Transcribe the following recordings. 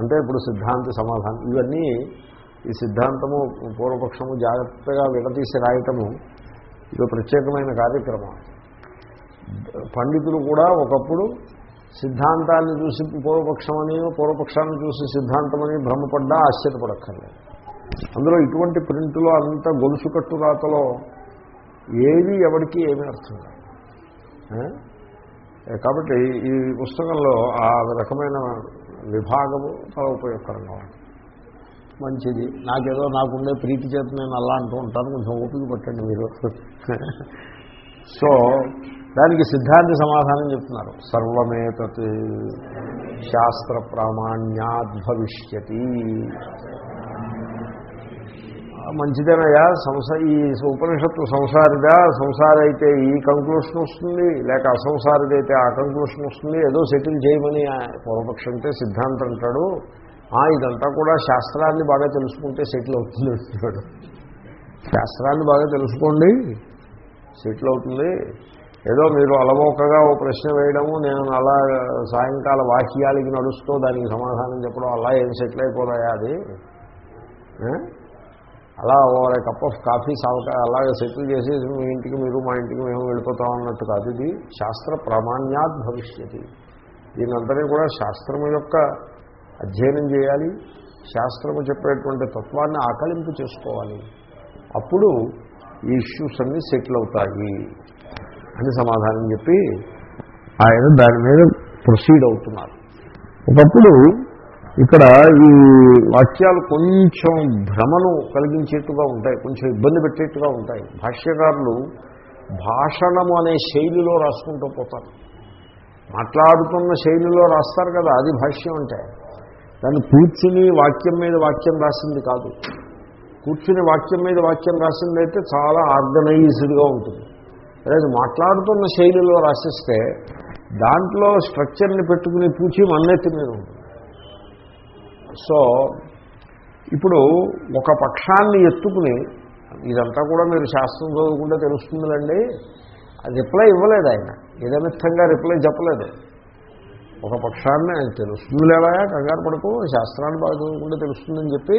అంటే ఇప్పుడు సిద్ధాంత సమాధానం. ఇవన్నీ ఈ సిద్ధాంతము పూర్వపక్షము జాగ్రత్తగా విడదీసి రాయటము ఇది ప్రత్యేకమైన కార్యక్రమం. పండితులు కూడా ఒకప్పుడు సిద్ధాంతాన్ని చూసి పూర్వపక్షమని పూర్వపక్షాన్ని చూసి సిద్ధాంతమని భ్రమపడ్డా ఆశ్చర్యపడక్కర్లేదు. అందులో ఇటువంటి ప్రింటులో అంత గొలుసుకట్టు రాతలో ఏది ఎవరికి ఏమీ అర్థం కాదు. కాబట్టి ఈ పుస్తకంలో ఆ రకమైన విభాగము చాలా ఉపయోగకరంగా ఉంది మంచిది. నాకేదో నాకుండే ప్రీతి చేత నేను అలా అంటూ ఉంటాను. కొంచెం ఓపిక పట్టండి మీరు. సో దానికి సిద్ధాంతి సమాధానం చెప్తున్నారు. సర్వమేతత్ శాస్త్ర ప్రామాణ్యాద్భవిష్యతి మంచిదేనయ్యా సంస ఈ ఉపనిషత్తు సంసారిదా సంసారి అయితే ఈ కంక్లూషన్ వస్తుంది లేక అసంసారిదైతే ఆ కంక్లూషన్ వస్తుంది ఏదో సెటిల్ చేయమని పూర్వపక్షం అంటే సిద్ధాంతం అంటాడు. ఇదంతా కూడా శాస్త్రాన్ని బాగా తెలుసుకుంటే సెటిల్ అవుతుంది అంటున్నాడు. శాస్త్రాన్ని బాగా తెలుసుకోండి సెటిల్ అవుతుంది. ఏదో మీరు అలమోకగా ఓ ప్రశ్న వేయడము నేను అలా సాయంకాల వాక్యాలకి నడుస్తూ దానికి సమాధానం చెప్పడం అలా ఏం సెటిల్ అయిపోతాయా అది? అలా ఓవర్ కప్ ఆఫ్ కాఫీ సావక అలాగే సెటిల్ చేసి మీ ఇంటికి మీరు మా ఇంటికి మేము వెళ్ళిపోతాం అన్నట్టు కాదు. ఇది శాస్త్ర ప్రామాణ్యాత్ భవిష్యతి. దీనంతని కూడా శాస్త్రము యొక్క అధ్యయనం చేయాలి. శాస్త్రము చెప్పేటువంటి తత్వాన్ని ఆకలింపు చేసుకోవాలి. అప్పుడు ఈ ఇష్యూస్ అన్నీ సెటిల్ అవుతాయి అని సమాధానం చెప్పి ఆయన దాని మీద ప్రొసీడ్ అవుతున్నారు. ఒకప్పుడు ఇక్కడ ఈ వాక్యాలు కొంచెం భ్రమను కలిగించేట్టుగా ఉంటాయి కొంచెం ఇబ్బంది పెట్టేట్టుగా ఉంటాయి. భాష్యకారులు భాషణము అనే శైలిలో రాసుకుంటూ పోతారు. మాట్లాడుతున్న శైలిలో రాస్తారు కదా అది భాష్యం అంటే. దాన్ని కూర్చుని వాక్యం మీద వాక్యం రాసింది కాదు. కూర్చుని వాక్యం మీద వాక్యం రాసింది అయితే చాలా ఆర్గనైజ్డ్గా ఉంటుంది. అదే మాట్లాడుతున్న శైలిలో రాసిస్తే దాంట్లో స్ట్రక్చర్ని పెట్టుకుని పూచి మన్నెత్తి మీద ఉంటుంది. సో ఇప్పుడు ఒక పక్షాన్ని ఎత్తుకుని ఇదంతా కూడా మీరు శాస్త్రం చదువుకుంటే తెలుస్తుందిలండి అది రిప్లై ఇవ్వలేదు ఆయన. ఏదమిత్తంగా రిప్లై చెప్పలేదు. ఒక పక్షాన్ని ఆయన తెలుస్తుంది లేదా కంగారు పడుకో శాస్త్రాన్ని బాగా చదువుకుంటే తెలుస్తుందని చెప్పి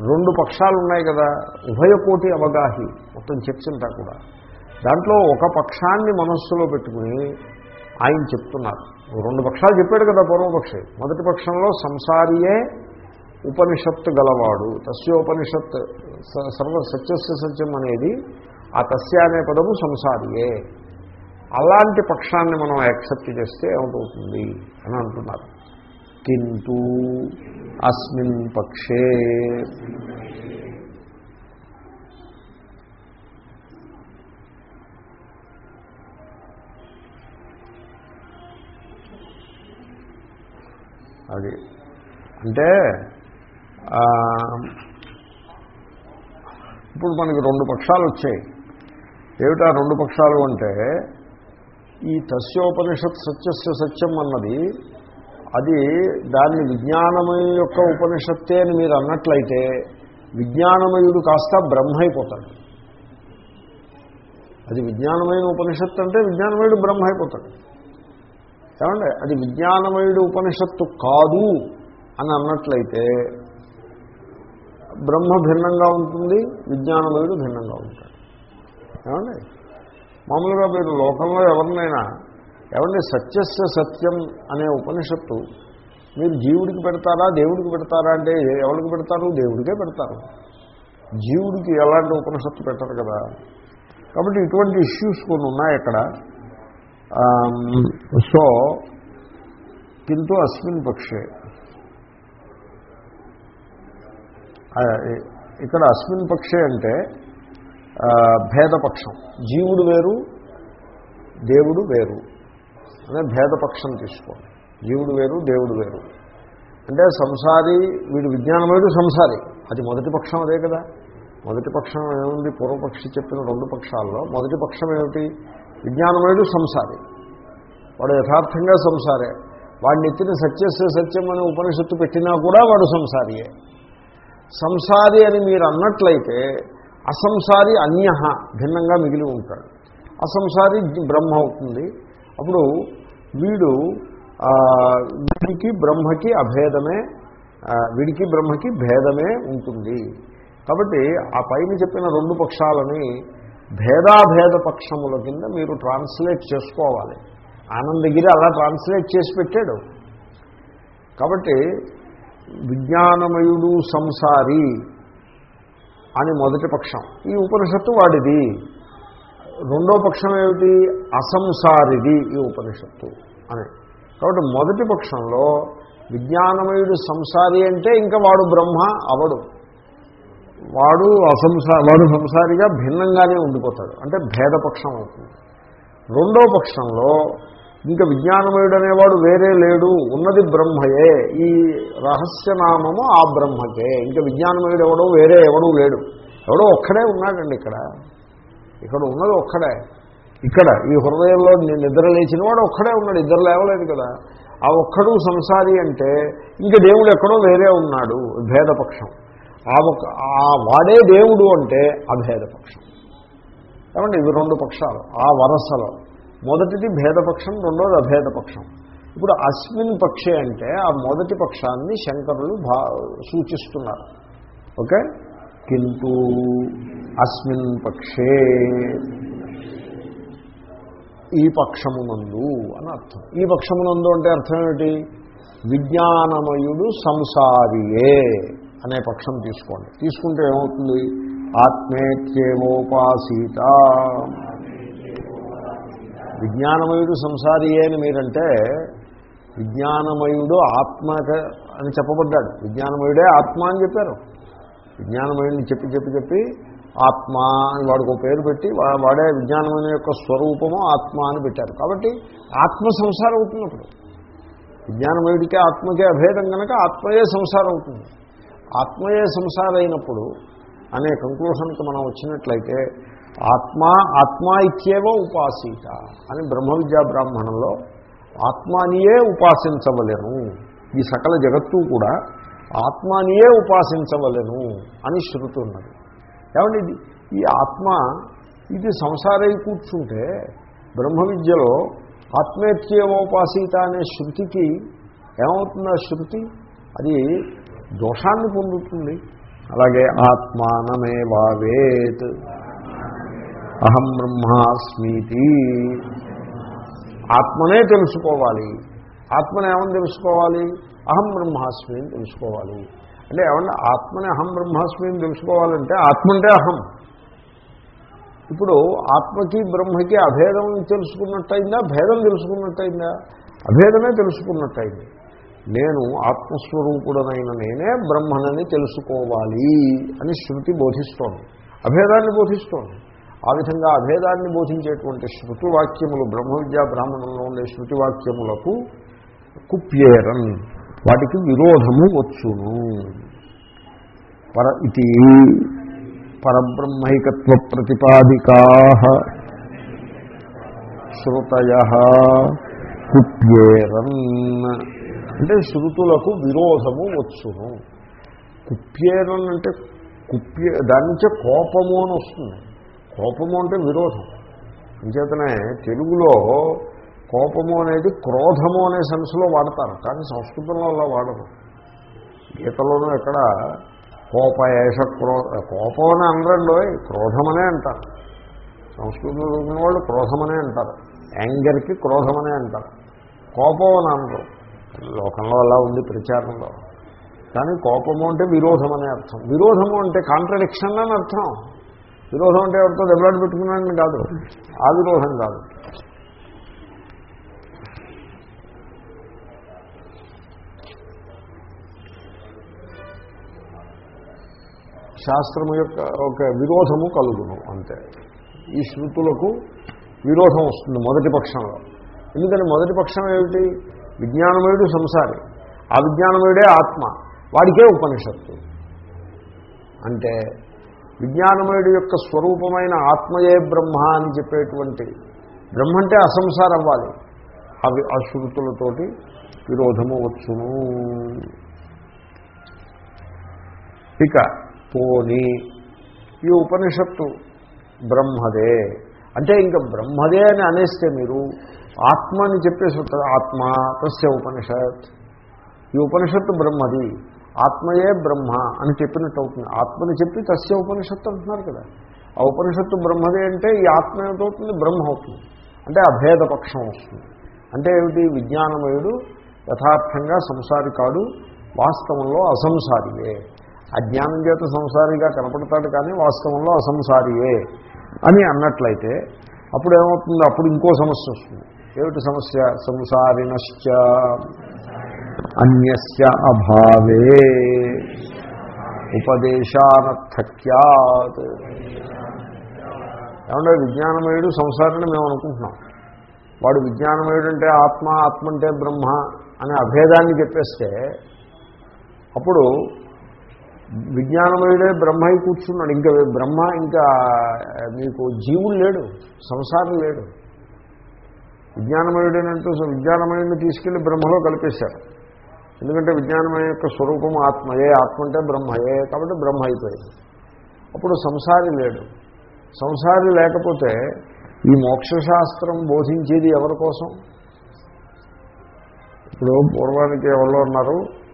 రెండు పక్షాలు ఉన్నాయి కదా ఉభయకోటి అవగాహి మొత్తం చర్చంతా కూడా. దాంట్లో ఒక పక్షాన్ని మనస్సులో పెట్టుకుని ఆయన చెప్తున్నారు. రెండు పక్షాలు చెప్పాడు కదా పూర్వపక్షి మొదటి పక్షంలో సంసారియే ఉపనిషత్తు గలవాడు. తస్యోపనిషత్ సర్వ సత్యస్య సత్యం అనేది ఆ తస్య అనే పదము సంసారియే. అలాంటి పక్షాన్ని మనం యాక్సెప్ట్ చేస్తే ఏమిటవుతుంది అని అంటున్నారు. కింటూ అస్మిన్ పక్షే. అది. అంటే ఇప్పుడు మనకి రెండు పక్షాలు వచ్చాయి ఏమిటా రెండు పక్షాలు అంటే ఈ తస్యోపనిషత్ సత్యస్య సత్యం అన్నది అది దాన్ని విజ్ఞానమయ యొక్క ఉపనిషత్తే అని మీరు అన్నట్లయితే విజ్ఞానమయుడు కాస్త బ్రహ్మ అయిపోతాడు అది విజ్ఞానమైన ఉపనిషత్తు అంటే విజ్ఞానమయుడు బ్రహ్మ అయిపోతాడు ఏమండి? అది విజ్ఞానమయుడు ఉపనిషత్తు కాదు అని అన్నట్లయితే బ్రహ్మ భిన్నంగా ఉంటుంది విజ్ఞానమయుడు భిన్నంగా ఉంటాడు. ఏమండి? మామూలుగా మీరు లోకంలో ఎవరినైనా ఏమండి? సత్యస్య సత్యం అనే ఉపనిషత్తు మీరు జీవుడికి పెడతారా దేవుడికి పెడతారా అంటే ఎవరికి పెడతారు? దేవుడికే పెడతారు. జీవుడికి ఎలాంటి ఉపనిషత్తు పెట్టరు కదా. కాబట్టి ఇటువంటి ఇష్యూస్ కొన్ని ఉన్నాయి అక్కడ. సో కింటూ అస్మిన్ పక్షే. ఇక్కడ అస్మిన్ పక్షే అంటే భేదపక్షం. జీవుడు వేరు దేవుడు వేరు. అనే భేదపక్షం తీసుకోండి. జీవుడు వేరు దేవుడు వేరు. అంటే సంసారి వీడు విజ్ఞానమయుడు సంసారి. అది మొదటి పక్షం అదే కదా. మొదటి పక్షం ఏముంది? పూర్వపక్షి చెప్పిన రెండు పక్షాల్లో. మొదటి పక్షం ఏమిటి? విజ్ఞానమయుడు సంసారి. వాడు యథార్థంగా సంసారే. వాడిని ఎత్తిన సత్యస్య సత్యం అనే ఉపనిషత్తు పెట్టినా కూడా వాడు సంసారియే. సంసారి అని మీరు అన్నట్లయితే అసంసారి అన్య భిన్నంగా మిగిలి ఉంటాడు. అసంసారి బ్రహ్మ అవుతుంది. అప్పుడు వీడు వీడికి బ్రహ్మకి అభేదమే వీడికి బ్రహ్మకి భేదమే ఉంటుంది. కాబట్టి ఆ పైన చెప్పిన రెండు పక్షాలని భేదాభేద పక్షముల కింద మీరు ట్రాన్స్లేట్ చేసుకోవాలి. ఆనందగిరి అలా ట్రాన్స్లేట్ చేసి పెట్టాడు. కాబట్టి విజ్ఞానమయుడు సంసారి అని మొదటి పక్షం. ఈ ఉపనిషత్తు వాడిది. రెండో పక్షం ఏమిటి? అసంసారిది ఈ ఉపనిషత్తు అని. కాబట్టి మొదటి పక్షంలో విజ్ఞానమయుడు సంసారి అంటే ఇంకా వాడు బ్రహ్మ అవడు. వాడు అసంసా వాడు సంసారిగా భిన్నంగానే ఉండిపోతాడు. అంటే భేదపక్షం అవుతుంది. రెండో పక్షంలో ఇంకా విజ్ఞానమయుడు అనేవాడు వేరే లేడు ఉన్నది బ్రహ్మయే ఈ రహస్యనామము ఆ బ్రహ్మకే. ఇంకా విజ్ఞానమయుడు ఎవడో వేరే ఎవడూ లేడు. ఎవడో ఒక్కడే ఉన్నాడండి ఇక్కడ. ఇక్కడ ఉన్నది ఒక్కడే. ఇక్కడ ఈ హృదయంలో నిద్ర లేచిన వాడు ఒక్కడే ఉన్నాడు ఇద్దరు లేవలేదు కదా. ఆ ఒక్కడు సంసారి అంటే ఇంకా దేవుడు ఎక్కడో వేరే ఉన్నాడు భేదపక్షం. ఆ ఒక ఆ వాడే దేవుడు అంటే అభేదపక్షం ఏమంటే ఇవి రెండు పక్షాలు. ఆ వరసలో. మొదటిది భేదపక్షం రెండోది అభేదపక్షం ఇప్పుడు అస్మిన్ పక్షే అంటే ఆ మొదటి పక్షాన్ని శంకరులు భా సూచిస్తున్నారు. ఓకే? కింటూ అస్మిన్ పక్షే. ఈ పక్షమునందు అని అర్థం. ఈ పక్షమునందు అంటే అర్థం ఏమిటి? విజ్ఞానమయుడు సంసారియే. అనే పక్షం తీసుకోండి. తీసుకుంటే ఏమవుతుంది? ఆత్మేత్యేవోపాసీత. విజ్ఞానమయుడు సంసారియే అని మీరంటే విజ్ఞానమయుడు ఆత్మ అని చెప్పబడ్డాడు. విజ్ఞానమయుడే ఆత్మ అని చెప్పారు. విజ్ఞానమయుడిని చెప్పి చెప్పి చెప్పి ఆత్మ అని వాడికి ఒక పేరు పెట్టి వాడే విజ్ఞానమైన యొక్క స్వరూపము ఆత్మ అని పెట్టారు. కాబట్టి ఆత్మ సంసారం అవుతున్నప్పుడు. విజ్ఞానమయుడికి ఆత్మకే అభేదం కనుక ఆత్మయే సంసారం అవుతుంది. ఆత్మయే సంసారైనప్పుడు అనే కంక్లూషన్కి మనం వచ్చినట్లయితే ఆత్మ ఆత్మ ఇత్యేవ ఉపాసీత అని బ్రహ్మ విద్యా బ్రాహ్మణంలో ఆత్మానియే ఉపాసించవలను. ఈ సకల జగత్తు కూడా ఆత్మానియే ఉపాసించవలను అని శృతి ఉన్నది. ఏమండి ఈ ఆత్మ ఇది సంసారై కూర్చుంటే బ్రహ్మ విద్యలో ఆత్మేత్యేవోపాసీత అనే శృతికి ఏమవుతుంది ఆ శృతి? అది దోషాన్ని పొందుతుంది. అలాగే ఆత్మానమే వావేత్ అహం బ్రహ్మాస్మీతి. ఆత్మనే తెలుసుకోవాలి. ఆత్మని ఏమని తెలుసుకోవాలి? అహం బ్రహ్మాస్మి అని తెలుసుకోవాలి. అంటే ఏమన్నా ఆత్మని అహం బ్రహ్మాస్మి అని తెలుసుకోవాలంటే ఆత్మ అంటే అహం. ఇప్పుడు ఆత్మకి బ్రహ్మకి అభేదం తెలుసుకున్నట్టయిందా? భేదం తెలుసుకున్నట్టయిందా? అభేదమే తెలుసుకున్నట్టయింది. నేను ఆత్మస్వరూపుడనైన నేనే బ్రహ్మనని తెలుసుకోవాలి అని శృతి బోధిస్తోంది. అభేదాన్ని బోధిస్తోంది. ఆ విధంగా అభేదాన్ని బోధించేటువంటి శృతివాక్యములు బ్రహ్మ విద్యా బ్రాహ్మణంలో ఉండే శృతివాక్యములకు కుప్యేరన్. వాటికి విరోధము వచ్చును. పర ఇది పరబ్రహ్మైకత్వ ప్రతిపాదికా శ్రుతయ కుప్యేరన్. అంటే శృతులకు విరోధము వచ్చును. కుప్యేరన్ అంటే కుప్యే దాని నుంచే కోపము అని వస్తుంది. కోపము అంటే విరోధం. అంచేతనే తెలుగులో కోపము అనేది క్రోధము అనే సెన్స్లో వాడతారు కానీ సంస్కృతంలో అలా వాడరు. గీతలోనూ ఎక్కడ కోప ఏష క్రో కోపం అని అనరండో క్రోధమనే అంటారు. సంస్కృతంలో వాళ్ళు క్రోధమనే అంటారు. యాంగర్కి క్రోధమనే అంటారు. కోపం అని అనరు. లోకంలో అలా ఉంది ప్రచారంలో. కానీ కోపము అంటే విరోధం అనే అర్థం. విరోధము అంటే కాంట్రడిక్షన్ అని అర్థం. విరోధం అంటే ఎవరితో దెబ్బలాట పెట్టుకున్నాడని కాదు. ఆ విరోధం కాదు. శాస్త్రము యొక్క ఒక విరోధము కలుగును అంతే. ఈ శృతులకు విరోధం వస్తుంది మొదటి పక్షంలో. ఎందుకని మొదటి పక్షం ఏమిటి? విజ్ఞానమయుడు సంసారి. ఆ విజ్ఞానమయుడే ఆత్మ. వాడికే ఉపనిషత్తు. అంటే విజ్ఞానమయుడి యొక్క స్వరూపమైన ఆత్మయే బ్రహ్మ అని చెప్పేటువంటి బ్రహ్మ అంటే అసంసారం అవ్వాలి అవి అశృతులతోటి విరోధము వచ్చును. ఇక పోని ఈ ఉపనిషత్తు బ్రహ్మదే. అంటే ఇంకా బ్రహ్మదే అని అనేస్తే మీరు ఆత్మ అని చెప్పేసి ఉంటుంది. ఆత్మ తస్య ఉపనిషత్. ఈ ఉపనిషత్తు బ్రహ్మది. ఆత్మయే బ్రహ్మ అని చెప్పినట్టు అవుతుంది. ఆత్మని చెప్పి తస్య ఉపనిషత్తు అంటున్నారు కదా. ఆ ఉపనిషత్తు బ్రహ్మదే అంటే ఈ ఆత్మ ఏమిటవుతుంది? బ్రహ్మ అవుతుంది. అంటే అభేద పక్షం వస్తుంది. అంటే ఏమిటి? విజ్ఞానమయుడు యథార్థంగా సంసారి కాడు. వాస్తవంలో అసంసారియే. అజ్ఞానం చేత సంసారిగా కనపడతాడు కానీ వాస్తవంలో అసంసారియే అని అన్నట్లయితే అప్పుడు ఏమవుతుంది అప్పుడు ఇంకో సమస్య వస్తుంది. ఏమిటి సమస్య? సంసారినశ్చ అన్యస్య అభావే. ఉపదేశానర్థక్యాత్. ఏమంటే విజ్ఞానమయుడు సంసారిని మేము అనుకుంటున్నాం. వాడు విజ్ఞానమయుడు అంటే ఆత్మ ఆత్మ అంటే బ్రహ్మ అనే అభేదాన్ని చెప్పేస్తే అప్పుడు విజ్ఞానమయుడే బ్రహ్మై కూర్చున్నాడు. ఇంకా బ్రహ్మ ఇంకా మీకు జీవుడు లేడు సంసారం లేడు. విజ్ఞానమయుడేనంటూ విజ్ఞానమయుడిని తీసుకెళ్ళి బ్రహ్మలో కలిపేశారు. ఎందుకంటే విజ్ఞానమయ యొక్క స్వరూపం ఆత్మయే ఆత్మ అంటే బ్రహ్మయే కాబట్టి బ్రహ్మ అయిపోయింది. అప్పుడు సంసారి లేడు. సంసారి లేకపోతే ఈ మోక్షశాస్త్రం బోధించేది ఎవరి కోసం? ఇప్పుడు పూర్వానికి ఎవరో ఉన్నారు.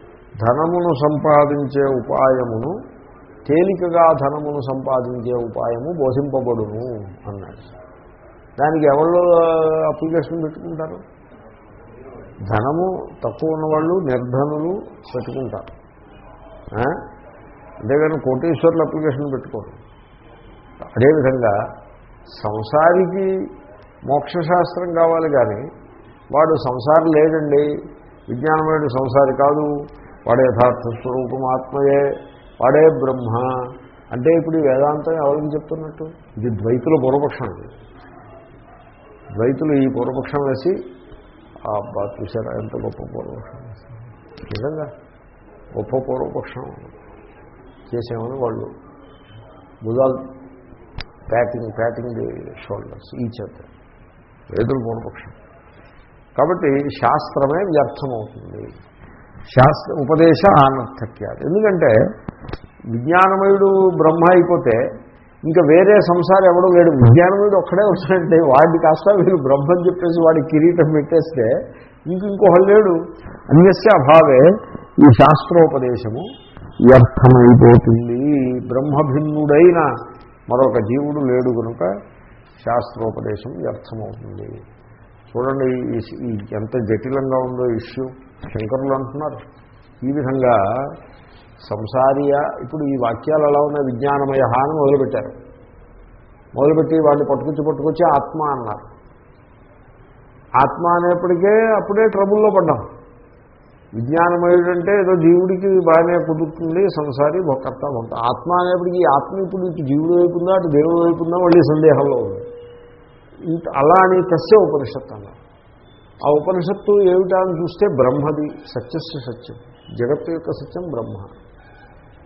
ధనమును సంపాదించే ఉపాయమును తేలికగా ధనమును సంపాదించే ఉపాయము బోధింపబడును అన్నాడు. దానికి ఎవరు అప్లికేషన్ పెట్టుకుంటారు? ధనము తక్కువ ఉన్నవాళ్ళు నిర్ధనులు పెట్టుకుంటారు. అంతేగాని కోటేశ్వర్లు అప్లికేషన్ పెట్టుకోరు. అదేవిధంగా సంసారికి మోక్షశాస్త్రం కావాలి కానీ వాడు సంసారం లేదండి. విజ్ఞానమైన సంసారి కాదు. వాడే యథార్థ స్వరూపం ఆత్మయే. వాడే బ్రహ్మ. అంటే ఇప్పుడు వేదాంతం ఎవరికి చెప్తున్నట్టు? ఇది ద్వైతుల పూర్వపక్షం రైతులు ఈ పూర్వపక్షం వేసి అబ్బా చూసారా ఎంత గొప్ప పూర్వపక్షం నిజంగా గొప్ప పూర్వపక్షం చేసామని వాళ్ళు. భుజాలు ప్యాకింగ్ ప్యాకింగ్ ది షోల్డర్స్ ఈ చేత రైతుల పూర్వపక్షం. కాబట్టి శాస్త్రమే వ్యర్థమవుతుంది. శాస్త్ర ఉపదేశ అనర్థక్యాలు ఎందుకంటే విజ్ఞానమయుడు బ్రహ్మ అయిపోతే ఇంకా వేరే సంసారం ఎవడు లేడు మీద ఒక్కడే వచ్చాడంటే వాడిని కాస్త వీళ్ళు బ్రహ్మని చెప్పేసి వాడి కిరీటం పెట్టేస్తే ఇంక ఇంకొకడు లేడు. అన్యస్య అభావే ఈ శాస్త్రోపదేశము వ్యర్థమైపోతుంది. బ్రహ్మభిన్నుడైన మరొక జీవుడు లేడు కనుక శాస్త్రోపదేశం వ్యర్థమవుతుంది. చూడండి ఈ ఎంత జటిలంగా ఉందో ఇష్యూ. శంకరులు అంటున్నారు ఈ విధంగా సంసారియ ఇప్పుడు ఈ వాక్యాలు ఎలా ఉన్నాయి విజ్ఞానమయ అని మొదలుపెట్టారు. మొదలుపెట్టి వాడిని పట్టుకొచ్చి పట్టుకొచ్చి ఆత్మ అన్నారు. ఆత్మ అనేప్పటికే అప్పుడే ట్రబుల్లో పడ్డాం. విజ్ఞానమయుడు అంటే ఏదో జీవుడికి బాగానే కుదురుతుంది సంసారి ఒక్కర్త ఉంటా. ఆత్మ అనేప్పటికీ ఈ ఆత్మ ఇప్పుడు ఇటు జీవుడు వైపుందా అటు దేవుడు వైపుందా మళ్ళీ సందేహంలో ఉంది. ఇంత అలా అని తస్య ఉపనిషత్తు అన్నారు. ఆ ఉపనిషత్తు ఏమిటా అని చూస్తే బ్రహ్మది సత్యస్య సత్యం. జగత్తు యొక్క సత్యం బ్రహ్మ.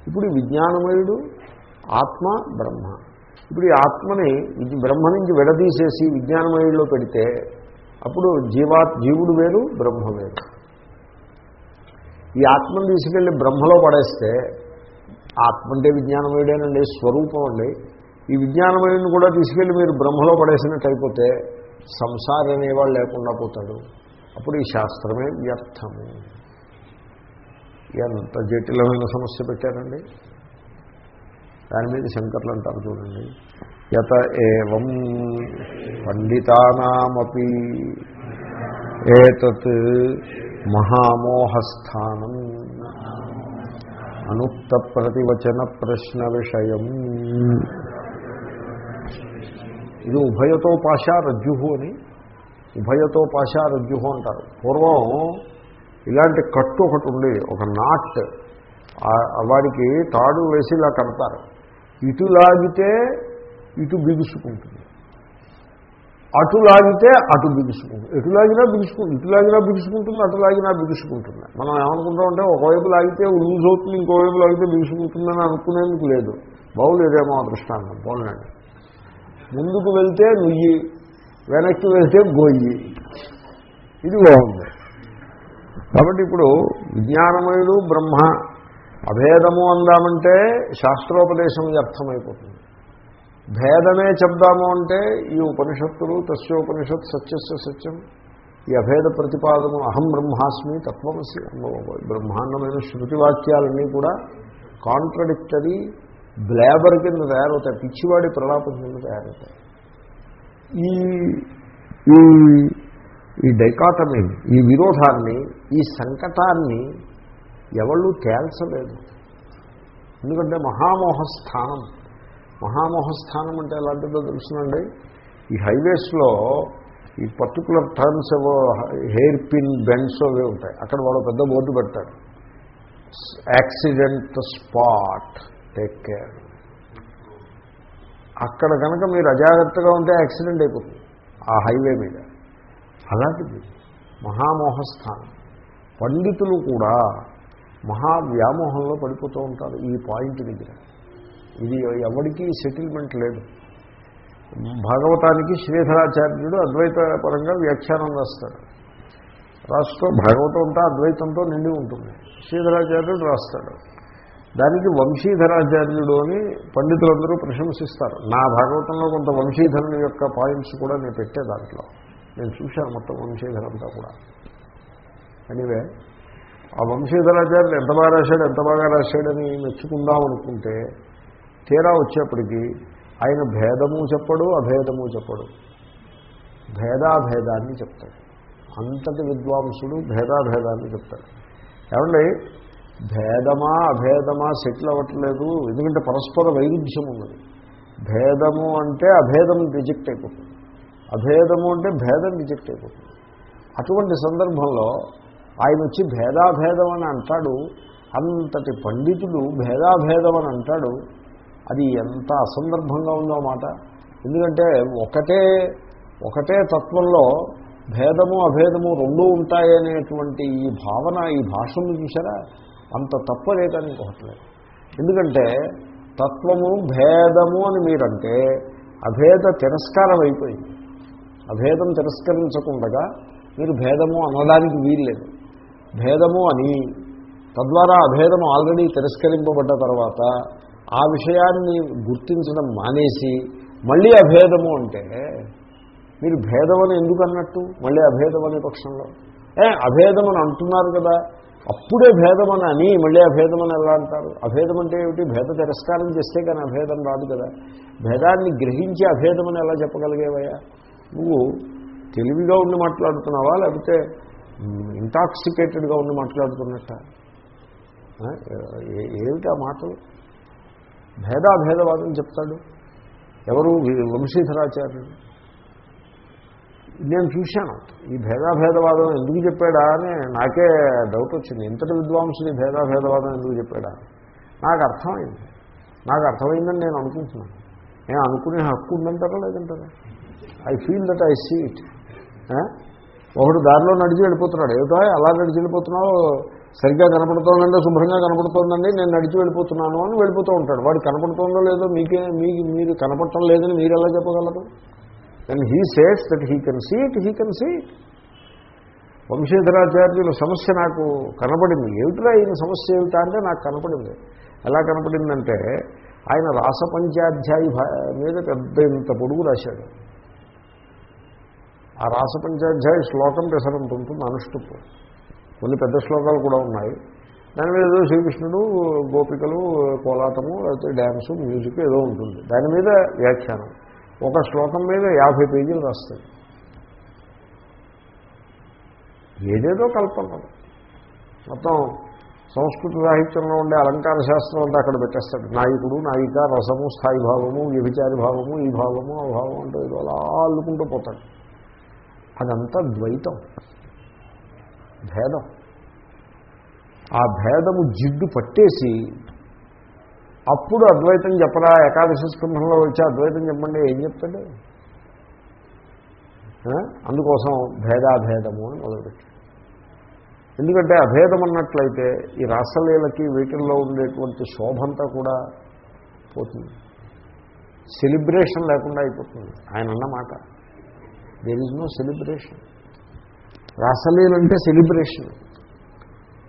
ఇప్పుడు విజ్ఞానమయుడు ఆత్మ బ్రహ్మ. ఇప్పుడు ఈ ఆత్మని బ్రహ్మ నుంచి విడదీసేసి విజ్ఞానమయుడిలో పెడితే అప్పుడు జీవా జీవుడు వేరు బ్రహ్మ వేరు. ఈ ఆత్మను తీసుకెళ్ళి బ్రహ్మలో పడేస్తే ఆత్మ అంటే విజ్ఞానమయుడేనండి స్వరూపం అండి. ఈ విజ్ఞానమయుడిని కూడా తీసుకెళ్ళి మీరు బ్రహ్మలో పడేసినట్టు అయిపోతే సంసారం అనేవాళ్ళు లేకుండా పోతాడు. అప్పుడు ఈ శాస్త్రమే వ్యర్థము. ఎంత జటిలమైన సమస్య పెట్టారండి. దాని మీద శంకర్లు అంటారు చూడండి. యత ఏం పండితానామపి ఏతత్ మహామోహస్థానం అనుక్త ప్రతివచన ప్రశ్న విషయం. ఇది ఉభయతో పాషా రజ్జుహు అని ఉభయతో పాషా రజ్జుహు అంటారు. పూర్వం ఇలాంటి కట్టు ఒకటి ఉంది ఒక నాట్. వాడికి తాడు వేసి ఇలా కడతారు. ఇటు లాగితే ఇటు బిగుసుకుంటుంది. అటు లాగితే అటు బిగుసుకుంటుంది. ఎటు లాగినా బిగుసుకుంటుంది ఇటు లాగినా బిగుసుకుంటుంది అటు లాగినా బిగుసుకుంటుంది. మనం ఏమనుకుంటామంటే ఒకవైపు లాగితే లూజ్ అవుతుంది ఇంకోవైపు లాగితే బిగుసుకుంటుందని అనుకునేందుకు లేదు. బాగులేదేమో ఆ దృష్టాంతం. పోలండి ముందుకు వెళ్తే నుయ్యి వెనక్కి వెళ్తే గొయ్యి. ఇది బాగుంది. కాబట్టి ఇప్పుడు విజ్ఞానమయుడు బ్రహ్మ అభేదము అందామంటే శాస్త్రోపదేశం వ్యర్థమైపోతుంది. భేదమే చెప్దాము అంటే ఈ ఉపనిషత్తులు తస్యోపనిషత్ సత్యస్య సత్యం ఈ అభేద ప్రతిపాదము అహం బ్రహ్మాస్మి తత్వమసి బ్రహ్మాండమైన శృతి వాక్యాలన్నీ కూడా కాంట్రడిక్టరీ బ్లేబర్ కింద తయారవుతాయి. పిచ్చివాడి ప్రలాపం కింద తయారవుతాయి. ఈ ఈ డైకాటమీ ఈ విరోధాన్ని ఈ సంకటాన్ని ఎవళ్ళు తేల్చలేదు. ఎందుకంటే మహామోహస్థానం. మహామోహస్థానం అంటే ఎలాంటిదో తెలుసునండి? ఈ హైవేస్లో ఈ పర్టికులర్ టర్న్స్ ఏవో హెయిర్ పిన్ బెండ్స్ అవి ఉంటాయి. అక్కడ వాళ్ళు పెద్ద బోర్డు పెడతారు యాక్సిడెంట్ స్పాట్ టేక్ కేర్. అక్కడ కనుక మీరు అజాగ్రత్తగా ఉంటే యాక్సిడెంట్ అయిపోతుంది ఆ హైవే మీద. అలాంటిది. మహామోహస్థానం. పండితులు కూడా మహా వ్యామోహంలో పడిపోతూ ఉంటారు ఈ పాయింట్ దగ్గర. ఇది ఎవరికీ సెటిల్మెంట్ లేదు. భాగవతానికి శ్రీధరాచార్యుడు అద్వైత పరంగా వ్యాఖ్యానం రాస్తాడు. రాస్తూ భాగవతం అంతా అద్వైతంతో నిండి ఉంటుంది. శ్రీధరాచార్యుడు రాస్తాడు. దానికి వంశీధరాచార్యుడు అని పండితులందరూ ప్రశంసిస్తారు. నా భాగవతంలో కొంత వంశీధరుని యొక్క పాయింట్స్ కూడా నేను పెట్టే దాంట్లో. నేను చూశాను మొత్తం వంశీధరంతా కూడా. ఎనివే ఆ వంశీధరాచార్యులు ఎంత బాగా రాశాడు ఎంత బాగా రాశాడని మెచ్చుకుందాం అనుకుంటే తీరా వచ్చేప్పటికీ ఆయన భేదము చెప్పడు అభేదము చెప్పడు. భేదాభేదాన్ని చెప్తాడు. అంతటి విద్వాంసుడు భేదాభేదాన్ని చెప్తాడు. ఏమండి? భేదమా అభేదమా సెటిల్ అవ్వట్లేదు. ఎందుకంటే పరస్పర వైరుధ్యం ఉన్నది. భేదము అంటే అభేదం రిజెక్ట్ అయిపోతుంది. అభేదము అంటే భేదం రిజెక్ట్ అయిపోతుంది. అటువంటి సందర్భంలో ఆయన వచ్చి భేదాభేదం అని అంటాడు అంతటి పండితుడు భేదాభేదం అని అంటాడు అది ఎంత అసందర్భంగా ఉందో మాట. ఎందుకంటే ఒకటే ఒకటే తత్వంలో భేదము అభేదము రెండూ ఉంటాయనేటువంటి ఈ భావన ఈ భాషను చూసారా అంత తప్పలేదని ఇంకొకట్లేదు ఎందుకంటే తత్వము భేదము అని మీరంటే అభేద తిరస్కారం అయిపోయింది. అభేదం తిరస్కరించకుండా మీరు భేదము అనడానికి వీల్లేదు. భేదము అని తద్వారా అభేదము ఆల్రెడీ తిరస్కరింపబడ్డ తర్వాత ఆ విషయాన్ని గుర్తించడం మానేసి మళ్ళీ అభేదము అంటే మీరు భేదం అని ఎందుకు అన్నట్టు మళ్ళీ అభేదం అనే పక్షంలో. ఏ అభేదం అని అంటున్నారు కదా. అప్పుడే భేదం అని అని మళ్ళీ అభేదం అని ఎలా అంటారు? అభేదం అంటే ఏమిటి? భేద తిరస్కారం చేస్తే కానీ అభేదం రాదు కదా. భేదాన్ని గ్రహించి అభేదం అని ఎలా చెప్పగలిగేవయ్యా? నువ్వు తెలివిగా ఉండి మాట్లాడుతున్నావా? లేకపోతే ఇంటాక్సికేటెడ్గా ఉండి మాట్లాడుతున్నట్ట? ఏమిటి ఆ మాటలు? భేదాభేదవాదం చెప్తాడు. ఎవరు? వంశీధరాచార్యుడు. నేను చూశాను. ఈ భేదాభేదవాదం ఎందుకు చెప్పాడా అని నాకే డౌట్ వచ్చింది. ఇంతటి విద్వాంసుని భేదాభేదవాదం ఎందుకు చెప్పాడా? నాకు అర్థమైంది. నాకు అర్థమైందని నేను అనుకుంటున్నాను. నేను అనుకునే హక్కు ఉందంటారా లేదంటారా? I feel that I see it ఒకడు దారిలో నడిచి వెళ్ళిపోతున్నాడు. ఏమిటో అలా నడిచి వెళ్ళిపోతున్నావు? సరిగ్గా కనపడుతోందంటే శుభ్రంగా కనపడుతోందండి నేను నడిచి వెళ్ళిపోతున్నాను అని వెళ్ళిపోతూ ఉంటాడు. వాడు కనపడుతుందో లేదో మీకే మీకు మీరు కనపడటం లేదని మీరు ఎలా చెప్పగలరు? And he says that he can see it he can see it వంశీధరాచార్యుల సమస్య నాకు కనపడింది. ఏమిటిరా ఈయన సమస్య ఏమిటా అంటే నాకు కనపడింది. ఎలా కనపడిందంటే ఆయన రాసపంచాధ్యాయి మీద పెద్ద ఇంత పొడుగు రాశాడు. ఆ రాసపంచాధ్యాయ శ్లోకం పెసరంత ఉంటుంది అనుష్టుప్పు కొన్ని పెద్ద శ్లోకాలు కూడా ఉన్నాయి. దాని మీద ఏదో శ్రీకృష్ణుడు గోపికలు కోలాటము లేకపోతే డ్యాన్సు మ్యూజిక్ ఏదో ఉంటుంది. దాని మీద వ్యాఖ్యానం. ఒక శ్లోకం మీద యాభై పేజీలు రాస్తాయి. ఏదేదో కల్పన. మొత్తం సంస్కృత సాహిత్యంలో ఉండే అలంకార శాస్త్రం అంతా అక్కడ పెట్టేస్తాడు. నాయకుడు నాయిక రసము స్థాయి భావము వ్యభిచారి భావము ఈ భావము ఆ భావం అంటే ఇది అలా అల్లుకుంటూ పోతాడు. అదంతా ద్వైతం. భేదం. ఆ భేదము జిడ్డు పట్టేసి అప్పుడు అద్వైతం చెప్పరా? ఏకాదశి స్కంధంలో వచ్చి అద్వైతం చెప్పండి ఏం చెప్తాడు? అందుకోసం భేదాభేదము అని మొదలుపెట్టి ఎందుకంటే అభేదం అన్నట్లయితే ఈ రాసలీలకి వీటిల్లో ఉండేటువంటి శోభంతా కూడా పోతుంది. సెలిబ్రేషన్ లేకుండా అయిపోతుంది. ఆయన అన్నమాట. దేర్ ఈజ్ నో సెలబ్రేషన్ రాసలీలు అంటే సెలిబ్రేషన్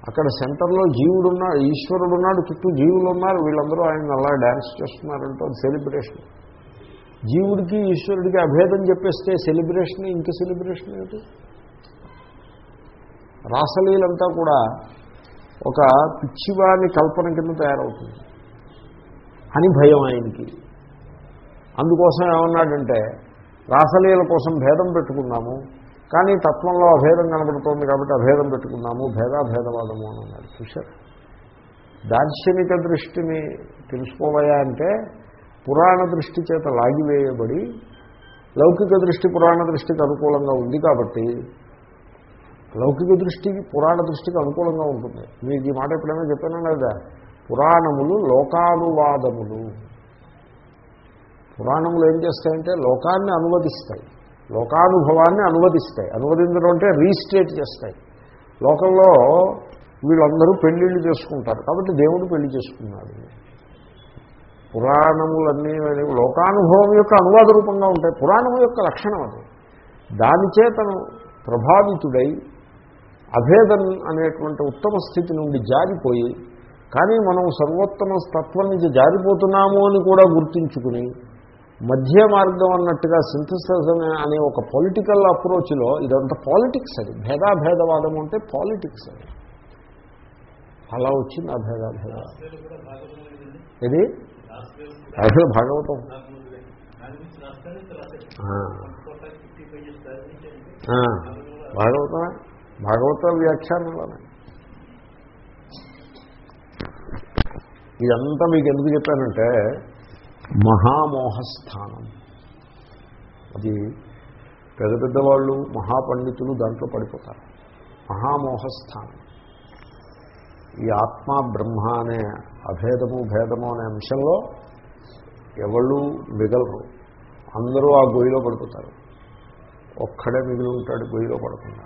అక్కడ సెంటర్లో జీవుడు ఉన్నాడు ఈశ్వరుడు ఉన్నాడు చుట్టూ జీవులు ఉన్నారు వీళ్ళందరూ ఆయన అలా డ్యాన్స్ చేస్తున్నారంటే అది సెలబ్రేషన్ జీవుడికి ఈశ్వరుడికి అభేదం చెప్పేస్తే సెలబ్రేషన్ ఇంక సెలబ్రేషన్ ఏమిటి రాసలీలంతా కూడా ఒక పిచ్చివాని కల్పన కింద తయారవుతుంది. అని భయం ఆయనకి. అందుకోసం ఏమన్నాడంటే రాసలీల కోసం భేదం పెట్టుకున్నాము. కానీ తత్వంలో అభేదం కనబడుతోంది కాబట్టి అభేదం పెట్టుకున్నాము. భేదాభేదవాదము అని అన్నారు. చూశారు? దార్శనిక దృష్టిని తెలుసుకోవయా అంటే పురాణ దృష్టి చేత లాగివేయబడి లౌకిక దృష్టి పురాణ దృష్టికి అనుకూలంగా ఉంది కాబట్టి లౌకిక దృష్టికి పురాణ దృష్టికి అనుకూలంగా ఉంటుంది. మీకు ఈ మాట ఎప్పుడైనా చెప్పాను లేదా? పురాణములు లోకానువాదములు. పురాణములు ఏం చేస్తాయంటే లోకాన్ని అనువదిస్తాయి. లోకానుభవాన్ని అనువదిస్తాయి. అనువదించడం అంటే రీస్టేట్ చేస్తాయి. లోకంలో వీళ్ళందరూ పెళ్ళిళ్ళు చేసుకుంటారు. కాబట్టి దేవుడు పెళ్ళి చేసుకున్నాడు. పురాణములన్నీ లోకానుభవం యొక్క అనువాద రూపంగా ఉంటాయి. పురాణం యొక్క లక్షణం అది. దాని చేతను ప్రభావితుడై అభేదం అనేటువంటి ఉత్తమ స్థితి నుండి జారిపోయి కానీ మనం సర్వోత్తమ తత్వం నుంచి జారిపోతున్నాము అని కూడా గుర్తించుకుని మధ్య మార్గం అన్నట్టుగా సింథసిస్ అనే ఒక పొలిటికల్ అప్రోచ్లో ఇదంతా పాలిటిక్స్ అది. భేదాభేదవాదం అంటే పాలిటిక్స్ అది. అలా వచ్చింది ఆ భేదాభేదవాదం ఇది అసలు భాగవతం. ఆ, భాగవతమే? భాగవత వ్యాఖ్యానంలోనే. ఇదంతా మీకు ఎందుకు చెప్పానంటే మహామోహస్థానం. అది పెద్ద పెద్దవాళ్ళు మహాపండితులు దాంట్లో పడిపోతారు. మహామోహస్థానం. ఈ ఆత్మ బ్రహ్మ అనే అభేదము భేదము అనే అంశంలో ఎవళ్ళు మిగలరు. అందరూ ఆ గొయ్యిలో పడిపోతారు. ఒక్కడే మిగిలి ఉంటాడు గొయ్యిలో పడకుండా.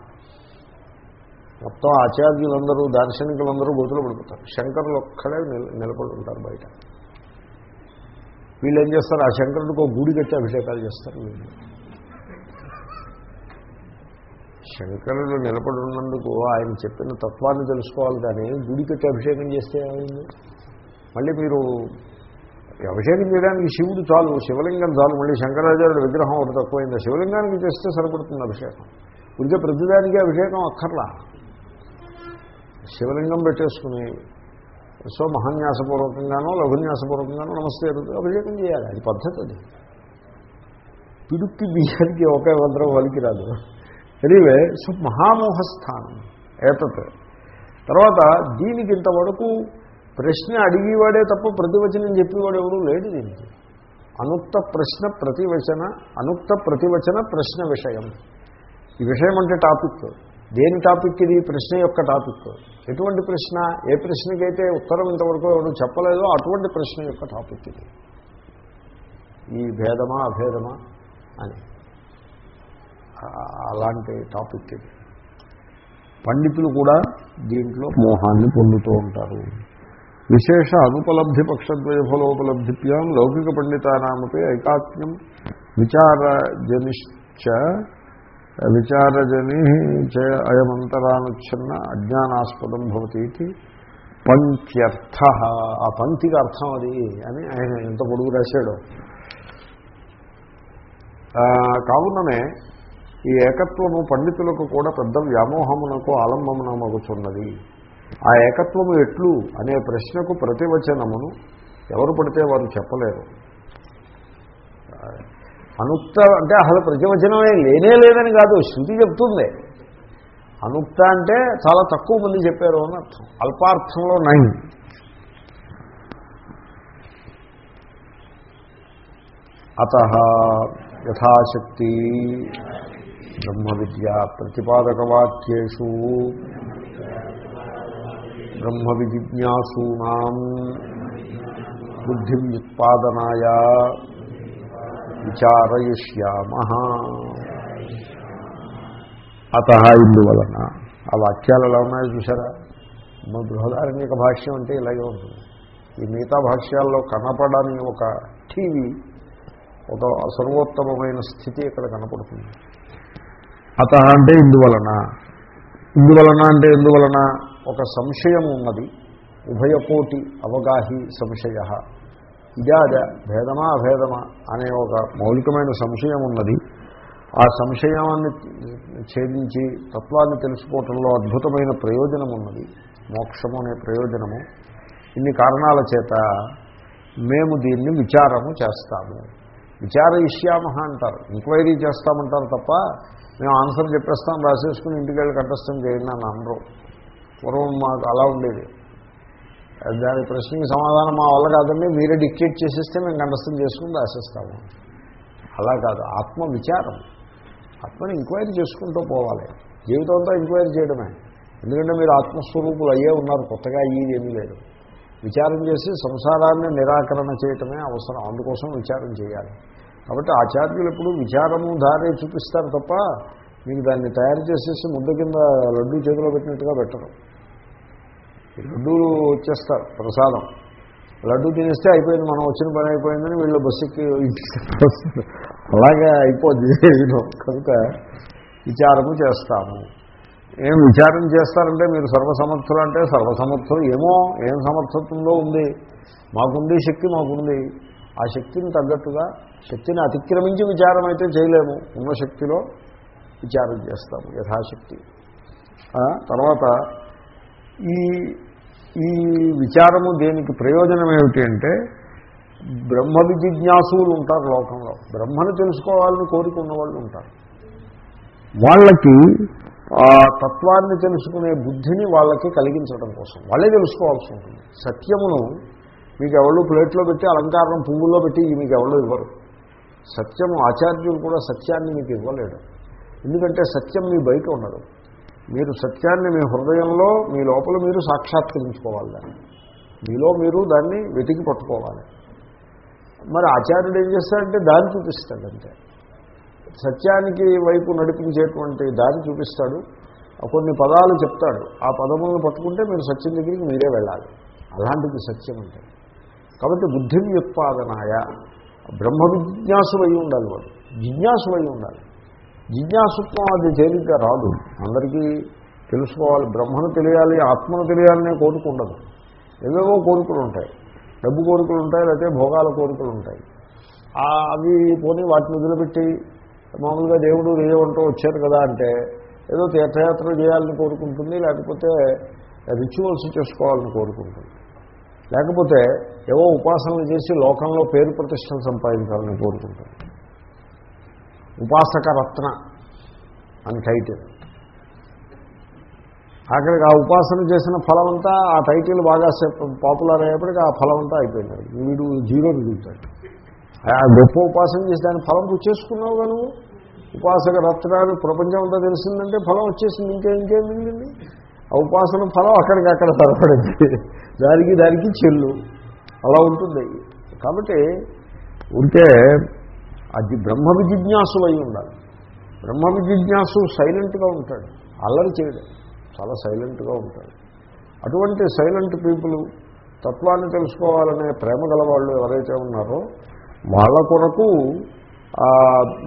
మొత్తం ఆచార్యులందరూ దార్శనికులందరూ గోతులో పడిపోతారు. శంకరులు ఒక్కడే నిలబడి ఉంటారు బయట. వీళ్ళు ఏం చేస్తారు? ఆ శంకరుడికి ఒక గుడి కట్టి అభిషేకాలు చేస్తారు వీళ్ళు. శంకరుడు నిలబడి ఉన్నందుకు ఆయన చెప్పిన తత్వాన్ని తెలుసుకోవాలి కానీ గుడి కట్టి అభిషేకం చేస్తే ఏమైంది? మళ్ళీ మీరు అభిషేకం చేయడానికి శివుడు చాలు శివలింగం చాలు మళ్ళీ శంకరాచార్యుడు విగ్రహం ఒకటి తక్కువైంది. శివలింగానికి చేస్తే సరిపడుతుంది అభిషేకం. ఉడికే ప్రతిదానికి అభిషేకం అక్కర్లా. శివలింగం పెట్టేసుకుని సో మహాన్యాసపూర్వకంగానో లఘున్యాసపూర్వకంగానో నమస్తే అభిషేకం చేయాలి. అది పద్ధతి అది. పిడుక్కి బియ్యానికి ఒకే మంత్రం వలికి రాదు ఎనీవే సో మహామోహస్థానం ఏతత్. తర్వాత దీనికి ఇంతవరకు ప్రశ్న అడిగేవాడే తప్ప ప్రతివచనం చెప్పేవాడు ఎవడు లేడు దీనికి. అనుక్త ప్రశ్న ప్రతివచన అనుక్త ప్రతివచన ప్రశ్న విషయం. ఈ విషయం అంటే టాపిక్. దేని టాపిక్ ఇది? ప్రశ్న యొక్క టాపిక్. ఎటువంటి ప్రశ్న? ఏ ప్రశ్నకైతే ఉత్తరం ఇంతవరకు ఎవరు చెప్పలేదో అటువంటి ప్రశ్న యొక్క టాపిక్ ఇది. ఈ భేదమా అభేదమా అని. అలాంటి టాపిక్ ఇది. పండితులు కూడా దీంట్లో మోహాన్ని పొందుతూ ఉంటారు. విశేష అనుపలబ్ధి పక్షద్వయ ఫలోపలబ్ధిప్యాం లౌకిక పండితానామపై ఐకాత్మ్యం విచారజనిశ్చ విచారజని చ అయమంతరానుచ్ఛన్న అజ్ఞానాస్పదం భవతి ఇది పంక్త్యర్థ. ఆ పంక్తికి అర్థం అది అని ఆయన ఎంత పొడుగు రాశాడు. కావుననే ఈ ఏకత్వము పండితులకు కూడా పెద్ద వ్యామోహమునకు ఆలంబమునమగుచున్నది ఆ ఏకత్వము ఎట్లు అనే ప్రశ్నకు ప్రతివచనమును ఎవరు పడితే వారు చెప్పలేరు. అనుక్త అంటే అసలు ప్రతివచనమే లేనే లేదని కాదు శృతి చెప్తుంది. అనుక్త అంటే చాలా తక్కువ మంది చెప్పారు అని అర్థం. అల్పార్థంలో నైన్. అత యథాశక్తి బ్రహ్మ విద్య ప్రతిపాదకవాక్యేషు బ్రహ్మ విజిజ్ఞాసూనాం బుద్ధి వ్యుత్పాదనాయ విచారయిష్యామ అత ఇందువలన. ఆ వాక్యాలు ఎలా ఉన్నాయో చూసారా? మన బృహదారణ్యక భాష్యం అంటే ఇలాగే ఉంటుంది. ఈ మిగతా భాష్యాల్లో కనపడని ఒక టీవీ ఒక సర్వోత్తమమైన స్థితి ఇక్కడ కనపడుతుంది? అత అంటే ఇందువలన. ఇందువలన అంటే ఎందువలన? ఒక సంశయం ఉన్నది. ఉభయకోటి అవగాహి సంశయ. ఇదే భేదమా అభేదమా అనే ఒక మౌలికమైన సంశయం ఉన్నది. ఆ సంశయాన్ని ఛేదించి తత్వాన్ని తెలుసుకోవటంలో అద్భుతమైన ప్రయోజనం ఉన్నది. మోక్షము అనే ప్రయోజనము. ఇన్ని కారణాల చేత మేము దీన్ని విచారము చేస్తాము. విచార ఇష్యామహ అంటారు. ఎంక్వైరీ చేస్తామంటారు తప్ప మేము ఆన్సర్ చెప్పేస్తాం రాసేసుకుని ఇంటికి వెళ్ళి కంఠస్థం చేయండి అని అనరు. పూర్వం మాకు అలా ఉండేది. దాని ప్రశ్నకి సమాధానం మా వల్ల కాదండి. మీరే డిక్టేట్ చేసేస్తే మేము కంఠస్థం చేసుకుని రాసేస్తాము. అలా కాదు. ఆత్మ విచారం. ఆత్మని ఎంక్వైరీ చేసుకుంటూ పోవాలి. జీవితంతో ఎంక్వైరీ చేయడమే. ఎందుకంటే మీరు ఆత్మస్వరూపులు అయ్యే ఉన్నారు. కొత్తగా అయ్యేది ఏమీ లేదు. విచారం చేసి సంసారాన్ని నిరాకరణ చేయటమే అవసరం. అందుకోసం విచారం చేయాలి. కాబట్టి ఆచార్యులు ఎప్పుడు విచారము దారి చూపిస్తారు తప్ప మీకు దాన్ని తయారు చేసేసి ముద్ద కింద లడ్డూ చేతిలో పెట్టినట్టుగా పెట్టరు. లడ్డూలు వచ్చేస్తారు ప్రసాదం. లడ్డూ తినేస్తే అయిపోయింది మనం వచ్చిన పని అయిపోయిందని వీళ్ళు బస్సుకి ఎక్కి అలాగే అయిపోద్ది కనుక విచారము చేస్తాము. ఏం విచారం చేస్తారంటే మీరు సర్వసమర్థులు అంటే సర్వసమర్థులు ఏమో ఏం సమర్థత్వంలో ఉంది? మాకుంది శక్తి మాకుంది. ఆ శక్తిని తగ్గట్టుగా శక్తిని అతిక్రమించి విచారం అయితే చేయలేము. ఉన్న శక్తిలో విచారం చేస్తాము యథాశక్తి. తర్వాత ఈ ఈ విచారము దేనికి ప్రయోజనం ఏమిటి అంటే బ్రహ్మ విజిజ్ఞాసులు ఉంటారు లోకంలో. బ్రహ్మను తెలుసుకోవాలని కోరిక ఉన్నవాళ్ళు ఉంటారు. వాళ్ళకి ఆ తత్వాన్ని తెలుసుకునే బుద్ధిని వాళ్ళకి కలిగించడం కోసం. వాళ్ళే తెలుసుకోవాల్సి ఉంటుంది. సత్యమును మీకు ఎవరు ప్లేట్లో పెట్టి అలంకారం పువ్వుల్లో పెట్టి మీకు ఎవరు ఇవ్వరు. సత్యము ఆచార్యులు కూడా సత్యాన్ని మీకు ఇవ్వలేడు ఎందుకంటే సత్యం మీ బయట ఉండదు. మీరు సత్యాన్ని మీ హృదయంలో మీ లోపల మీరు సాక్షాత్కరించుకోవాలి దాన్ని. మీలో మీరు దాన్ని వెతికి పట్టుకోవాలి. మరి ఆచార్యుడు ఏం చేస్తాడంటే దారి చూపిస్తాడు అంతే. సత్యానికి వైపు నడిపించేటువంటి దారి చూపిస్తాడు. కొన్ని పదాలు చెప్తాడు. ఆ పదములను పట్టుకుంటే మీరు సత్యం దగ్గరికి మీరే వెళ్ళాలి. అలాంటిది సత్యం అంటే. కాబట్టి బుద్ధి వ్యుత్పాదనాయ బ్రహ్మ విజ్ఞాసు అయి ఉండాలి వాడు. జిజ్ఞాసు అయి ఉండాలి. జిజ్ఞాసుత్వం అది తేలిగ్గా రాదు. అందరికీ తెలుసుకోవాలి. బ్రహ్మను తెలియాలి ఆత్మను తెలియాలనే కోరిక ఉండదు. ఏవేవో కోరికలు ఉంటాయి. డబ్బు కోరికలు ఉంటాయి లేకపోతే భోగాల కోరికలు ఉంటాయి. అవి పోనీ వాటిని వదిలిపెట్టి మామూలుగా దేవుడు దేవంటూ వచ్చారు కదా అంటే ఏదో తీర్థయాత్ర చేయాలని కోరుకుంటుంది లేకపోతే రిచువల్స్ చేసుకోవాలని కోరుకుంటుంది. లేకపోతే ఏవో ఉపాసనలు చేసి లోకంలో పేరు ప్రతిష్టలు సంపాదించాలని కోరుకుంటుంది. ఉపాసక రత్న అని టైటిల్ ఆఖరికి ఆ ఉపాసన చేసిన ఫలం అంతా ఆ టైటిల్ బాగా పాపులర్ అయ్యేప్పటికీ ఆ ఫలం అంతా అయిపోయింది వీడు జీరో మిగులుతాడు ఆ గొప్ప ఉపాసన చేసి దాని ఫలం పుచ్చేసుకున్నావు చేసుకున్నావు ఉపాసక రత్నాలు ప్రపంచం అంతా తెలిసిందంటే ఫలం వచ్చేసింది ఇంకేం ఇంకేం మిగిలింది? ఆ ఉపాసన ఫలం అక్కడికి అక్కడ సరిపడింది దానికి దానికి చెల్లు. అలా ఉంటుంది. కాబట్టి ఉంటే అది బ్రహ్మ విజిజ్ఞాసు అయి ఉండాలి. బ్రహ్మ విజిజ్ఞాసు సైలెంట్గా ఉంటాడు. అల్లరి చేయడం. చాలా సైలెంట్గా ఉంటాడు. అటువంటి సైలెంట్ పీపుల్ తత్వాన్ని తెలుసుకోవాలనే ప్రేమ గల వాళ్ళు ఎవరైతే ఉన్నారో వాళ్ళ కొరకు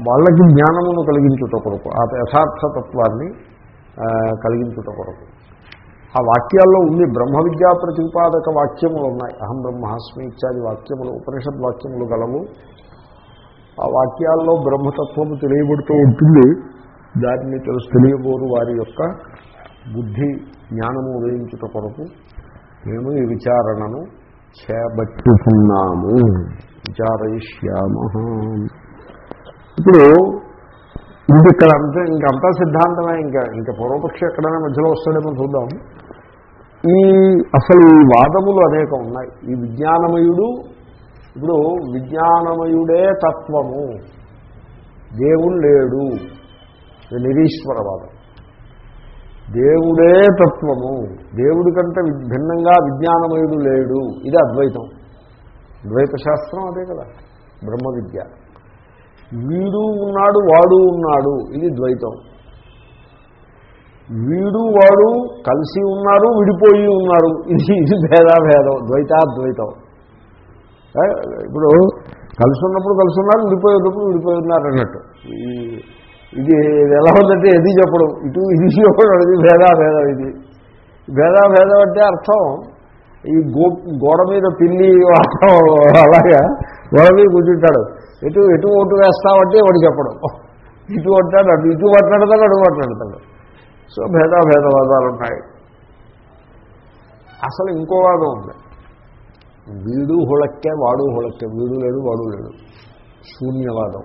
వాళ్ళకి జ్ఞానమును కలిగించుట కొరకు ఆ యథార్థ తత్వాన్ని కలిగించుట కొరకు. ఆ వాక్యాల్లో ఉంది బ్రహ్మ విద్యా ప్రతిపాదక వాక్యములు ఉన్నాయి. అహం బ్రహ్మాస్మి ఇత్యాది వాక్యములు ఉపనిషద్ వాక్యములు గలవు. ఆ వాక్యాల్లో బ్రహ్మతత్వం తెలియబడుతూ ఉంటుంది. దాన్ని తెలుసు తెలియబోరు వారి యొక్క బుద్ధి జ్ఞానము ఉదయించుట కొరకు మేము ఈ విచారణను చేపట్టుకున్నాము. విచారయిష్యామ ఇప్పుడు ఇది ఇక్కడ అంతే ఇంకంతా సిద్ధాంతమే ఇంకా ఇంకా పూర్వపక్షి ఎక్కడైనా మధ్యలో వస్తాడేమో చూద్దాం. ఈ అసలు ఈ వాదములు అనేక ఉన్నాయి. ఈ విజ్ఞానమయుడు ఇప్పుడు విజ్ఞానమయుడే తత్వము. దేవుడు లేడు. నిరీశ్వరవాదం. దేవుడే తత్వము. దేవుడి కంటే భిన్నంగా విజ్ఞానమయుడు లేడు. ఇది అద్వైతం. ద్వైత శాస్త్రం అదే కదా. బ్రహ్మ విద్య వీడు ఉన్నాడు వాడు ఉన్నాడు. ఇది ద్వైతం. వీడు వాడు కలిసి ఉన్నారు విడిపోయి ఉన్నారు. ఇది ఇది భేదాభేదం. ద్వైతాద్వైతం. ఇప్పుడు కలిసి ఉన్నప్పుడు కలిసి ఉన్నారు విడిపోయేటప్పుడు విడిపోయి ఉన్నారు అన్నట్టు. ఈ- ఇది ఇది ఎలా ఉందంటే ఎది చెప్పడం? ఇటు ఇది చెప్పడం ఇది భేదాభేదం ఇది. భేదాభేదం అంటే అర్థం ఈ గో గోడ మీద పిల్లి వాడటం అలాగా గోడ మీద కూర్చుంటాడు. ఎటు ఎటు ఓటు వేస్తావంటే వాడు చెప్పడం. ఇటు అంటాడు అటు ఇటు మాట్లాడతాడు అటు మాట్లాడతాడు. సో భేదాభేదవాదాలు ఉన్నాయి అసలు ఇంకో వాదం ఉంది. వీడు హుళక్కే వాడు హుళక్కే. వీడు లేడు వాడు లేడు. శూన్యవాదం.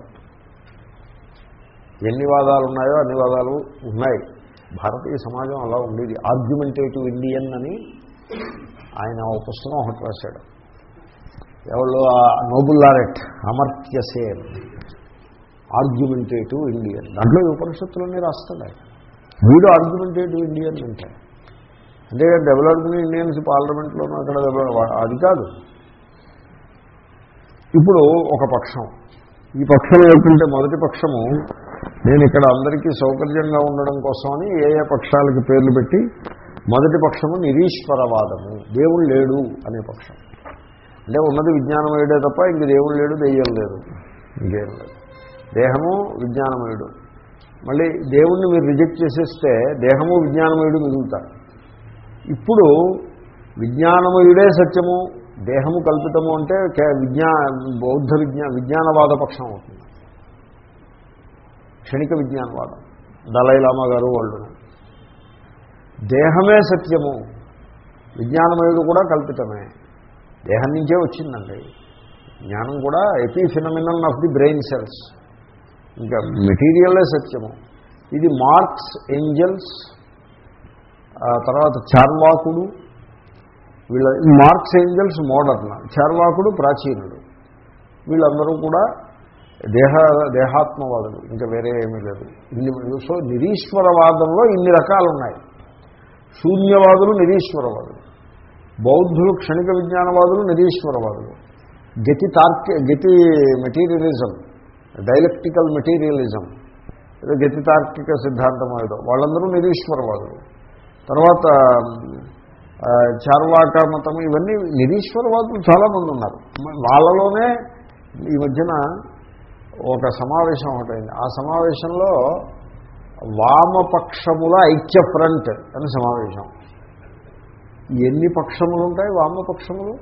ఎన్ని వాదాలు ఉన్నాయో అన్ని వాదాలు ఉన్నాయి. భారతీయ సమాజం అలా ఉండేది. ఆర్గ్యుమెంటేటివ్ ఇండియన్ అని ఆయన ఒక పుస్తకం ఒకటి రాశాడు. ఎవరు ఆ Nobel laureate Amartya Sen argumentative Indian దాంట్లో ఉపనిషత్తులన్నీ రాస్తాడు ఆయన. వీడు ఆర్గ్యుమెంటేటివ్ ఇండియన్ అంటే అంటే డెవలప్డ్ ఇండియన్స్ పార్లమెంట్లోనూ అక్కడ డెవలప్ అది కాదు. ఇప్పుడు ఒక పక్షం. ఈ పక్షం ఏమిటంటే మొదటి పక్షము నేను ఇక్కడ అందరికీ సౌకర్యంగా ఉండడం కోసమని ఏ ఏ పక్షాలకి పేర్లు పెట్టి మొదటి పక్షము నిరీశ్వరవాదము దేవుడు లేడు అనే పక్షం. అంటే ఉన్నది విజ్ఞానమయుడే తప్ప ఇంక దేవుడు లేడు దెయ్యం లేదు. ఇంకేం లేదు. దేహము విజ్ఞానమయుడు. మళ్ళీ దేవుణ్ణి మీరు రిజెక్ట్ చేసేస్తే దేహము విజ్ఞానమయుడు మిగులుతారు ఇప్పుడు విజ్ఞానమయుడే సత్యము దేహము కల్పితము అంటే విజ్ఞా బౌద్ధ విజ్ఞా విజ్ఞానవాద పక్షం అవుతుంది. క్షణిక విజ్ఞానవాదం. దళైలామా గారు వాళ్ళు దేహమే సత్యము విజ్ఞానమయుడు కూడా కల్పితమే. దేహం నుంచే వచ్చిందండి. జ్ఞానం కూడా epiphenomenal of the brain cells. ఇంకా మెటీరియలే సత్యము. ఇది మార్క్స్ ఏంజల్స్ తర్వాత చార్వాకుడు వీళ్ళ మార్క్స్ ఏంజల్స్ మోడర్న్ చార్వాకుడు ప్రాచీనుడు. వీళ్ళందరూ కూడా దేహ దేహాత్మవాదులు ఇంకా వేరే ఏమీ లేదు. ఇన్ని సో నిరీశ్వరవాదంలో ఇన్ని రకాలు ఉన్నాయి శూన్యవాదులు నిరీశ్వరవాదులు. బౌద్ధులు క్షణిక విజ్ఞానవాదులు నిరీశ్వరవాదులు. గతి తార్కి గతి మెటీరియలిజం డైలెక్టికల్ మెటీరియలిజం ఏదో గతి తార్కిక సిద్ధాంతం ఏదో. వాళ్ళందరూ నిరీశ్వరవాదులు. తర్వాత చార్వాక మతం ఇవన్నీ నిరీశ్వరవాదులు చాలామంది ఉన్నారు. వాళ్ళలోనే ఈ మధ్యన ఒక సమావేశం ఒకటైంది. ఆ సమావేశంలో వామపక్షముల ఐక్య ఫ్రంట్ అని సమావేశం. ఎన్ని పక్షములు ఉంటాయి వామపక్షములు?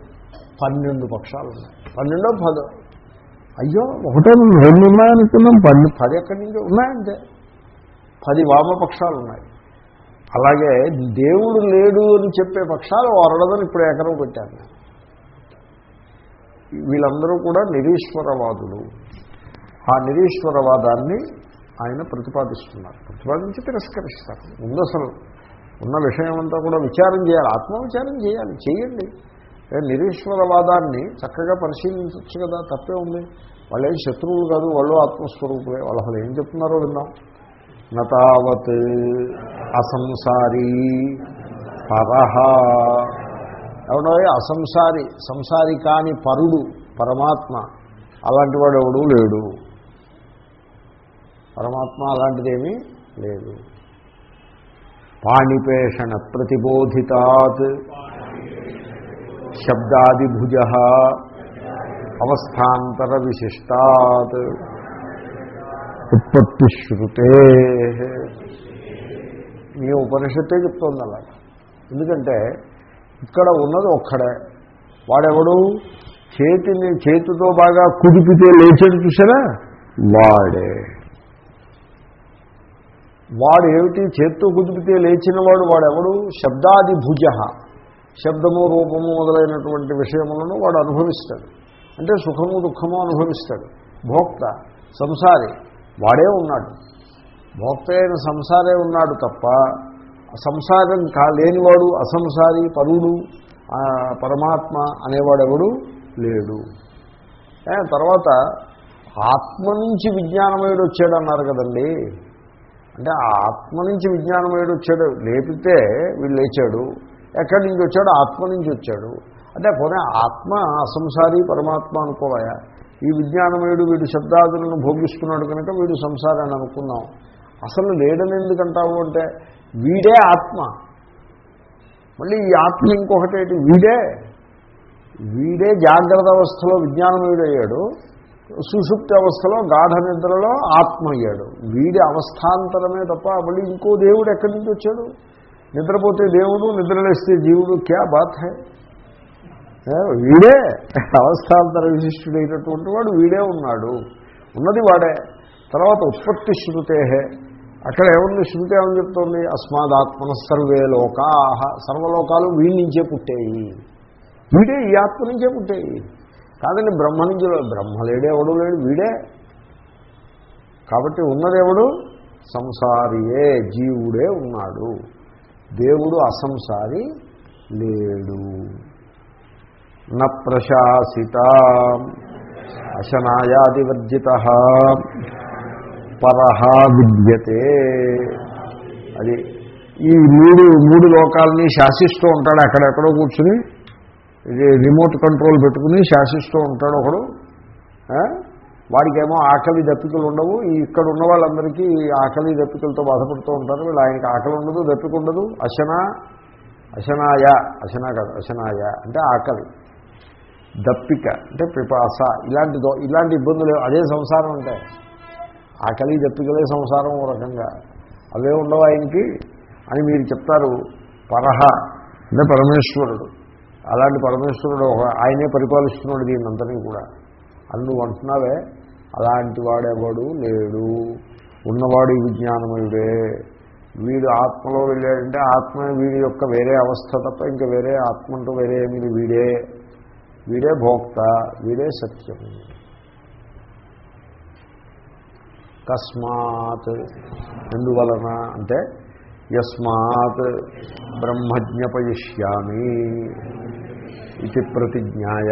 పన్నెండు పక్షాలు ఉన్నాయి పన్నెండో పదో? అయ్యో ఒకటే రెండు ఉన్నాయనుకున్నాం. పన్నెండు పది ఎక్కడి నుంచి ఉన్నాయంటే పది వామపక్షాలు ఉన్నాయి అలాగే దేవుడు లేడు అని చెప్పే పక్షాలు వరడదని ఇప్పుడు ఎకరం పెట్టాను వీళ్ళందరూ కూడా నిరీశ్వరవాదులు. ఆ నిరీశ్వరవాదాన్ని ఆయన ప్రతిపాదిస్తున్నారు. ప్రతిపాదించి తిరస్కరిస్తారు. ముందు అసలు ఉన్న విషయం అంతా కూడా విచారం చేయాలి. ఆత్మవిచారం చేయాలి. చేయండి. నిరీశ్వరవాదాన్ని చక్కగా పరిశీలించవచ్చు కదా. తప్పే ఉంది. వాళ్ళు ఏం శత్రువులు కాదు వాళ్ళు ఆత్మస్వరూపులే. వాళ్ళు అసలు ఏం చెప్తున్నారో విన్నాం. నతావత్ అసంసారీ పరహ ఎవడో అసంసారి సంసారి కాని పరుడు పరమాత్మ అలాంటి వాడు ఎవడు లేడు. పరమాత్మ అలాంటిదేమీ లేదు. పాణిపేషణ ప్రతిబోధితాత్ శబ్దాదిభుజ అవస్థాంతర విశిష్టాత్। ఉత్పత్తి శృతే మీ ఉపనిషత్తే చెప్తోంది అలా. ఎందుకంటే ఇక్కడ ఉన్నది ఒక్కడే. వాడెవడు? చేతిని చేతితో బాగా కుదిపితే లేచాడు చూసారా వాడే. వాడు ఏమిటి? చేత్తో కుదిపితే లేచిన వాడు వాడెవడు? శబ్దాది భుజ. శబ్దము రూపము మొదలైనటువంటి విషయములను వాడు అనుభవిస్తాడు. అంటే సుఖము దుఃఖము అనుభవిస్తాడు. భోక్త సంసారి. వాడే ఉన్నాడు. భోక్త అయిన సంసారే ఉన్నాడు తప్ప సంసారం కాలేనివాడు అసంసారి పరుడు పరమాత్మ అనేవాడెవడు లేడు. తర్వాత ఆత్మ నుంచి విజ్ఞానమయుడు వచ్చాడు అన్నారు కదండి. అంటే ఆ ఆత్మ నుంచి విజ్ఞానమయుడు వచ్చాడు. లేపితే వీడు లేచాడు. ఎక్కడి నుంచి వచ్చాడు? ఆత్మ నుంచి వచ్చాడు. అంటే పోనీ ఆత్మ అసంసారి పరమాత్మ అనుకోవాయా ఈ విజ్ఞానమయుడు వీడు శబ్దాదులను భోగిస్తున్నాడు కనుక వీడు సంసారాన్ని అనుకున్నాం. అసలు లేడని ఎందుకంటావు అంటే వీడే ఆత్మ. మళ్ళీ ఈ ఆత్మ ఇంకొకటేటి? వీడే వీడే జాగ్రత్త అవస్థలో విజ్ఞానమయుడయ్యాడు సుషుప్తి అవస్థలో గాఢ నిద్రలో ఆత్మ అయ్యాడు వీడి అవస్థాంతరమే తప్ప మళ్ళీ ఇంకో దేవుడు ఎక్కడి నుంచి వచ్చాడు? నిద్రపోతే దేవుడు నిద్రలేస్తే జీవుడు క్యా బాత్ హై? వీడే. అవస్థాంతర విశిష్టుడైనటువంటి వాడు వీడే ఉన్నాడు. ఉన్నది వాడే. తర్వాత ఉత్పత్తి శృతే అక్కడ ఏముంది? శృతి ఏమని చెప్తుంది? అస్మాదాత్మన సర్వే లోకా. సర్వలోకాలు వీడి నుంచే పుట్టేయి. వీడే ఈ ఆత్మ నుంచే పుట్టేయి. కాదండి బ్రహ్మ నుంచి బ్రహ్మ లేడే ఎవడు లేడు? వీడే. కాబట్టి ఉన్నదేవుడు సంసారియే జీవుడే ఉన్నాడు. దేవుడు అసంసారి లేడు. న ప్రశాసిత. అశనాయాదివర్జిత. పరహ విద్యతే. అది ఈ మూడు మూడు లోకాలని శాసిస్తూ ఉంటాడు అక్కడెక్కడో కూర్చుని. ఇది రిమోట్ కంట్రోల్ పెట్టుకుని శాసిస్తూ ఉంటాడు ఒకడు. వాడికేమో ఆకలి దప్పికలు ఉండవు. ఈ ఇక్కడ ఉన్న వాళ్ళందరికీ ఈ ఆకలి దప్పికలతో బాధపడుతూ ఉంటారు. వీళ్ళు ఆయనకి ఆకలి ఉండదు దప్పిక ఉండదు. అశన అశనాయ అశన కాదు అశనాయ అంటే ఆకలి. దప్పిక అంటే పిపాస ఇలాంటి ఇలాంటి ఇబ్బందులు అదే సంసారం ఉంటాయి ఆకలి దప్పికలే సంసారం ఓ రకంగా. అవే ఉండవు ఆయనకి అని మీరు చెప్తారు పరహ అంటే పరమేశ్వరుడు. అలాంటి పరమేశ్వరుడు ఒక- ఆయనే పరిపాలిస్తున్నాడు దీనంతని కూడా. అని నువ్వు అంటున్నావే అలాంటి వాడెవడు లేడు. ఉన్నవాడు ఈ విజ్ఞానమయుడే వీడు ఆత్మలో వెళ్ళాడంటే ఆత్మ వీడి యొక్క వేరే అవస్థ తప్ప ఇంకా వేరే ఆత్మంటూ వేరే మీరు వీడే. వీడే భోక్త వీడే సత్యం. తస్మాత్ ఎందువలన అంటే యస్మాత్ బ్రహ్మజ్ఞపయిష్యామి ఇది ప్రతిజ్ఞాయ.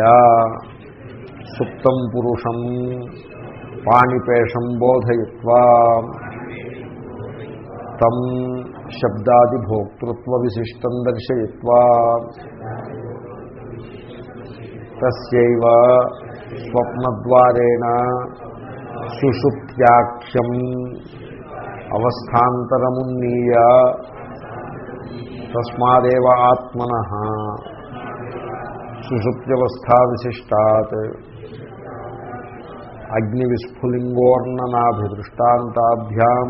సుప్తం పురుషం పాణిపేషం బోధయత్వా. తం శబ్దాదిభోక్తృత్వ విశిష్టం దర్శయత్వా. తస్యవ స్వప్నద్వారేణ సుషుప్త్యాఖ్యం అవస్థాంతరమున్నీయ తస్మాదేవ ఆత్మన సుషుప్త్యవస్థా విశిష్టాత్ అగ్నివిస్ఫులింగోర్ణనాభిదృష్టాంతాభ్యాం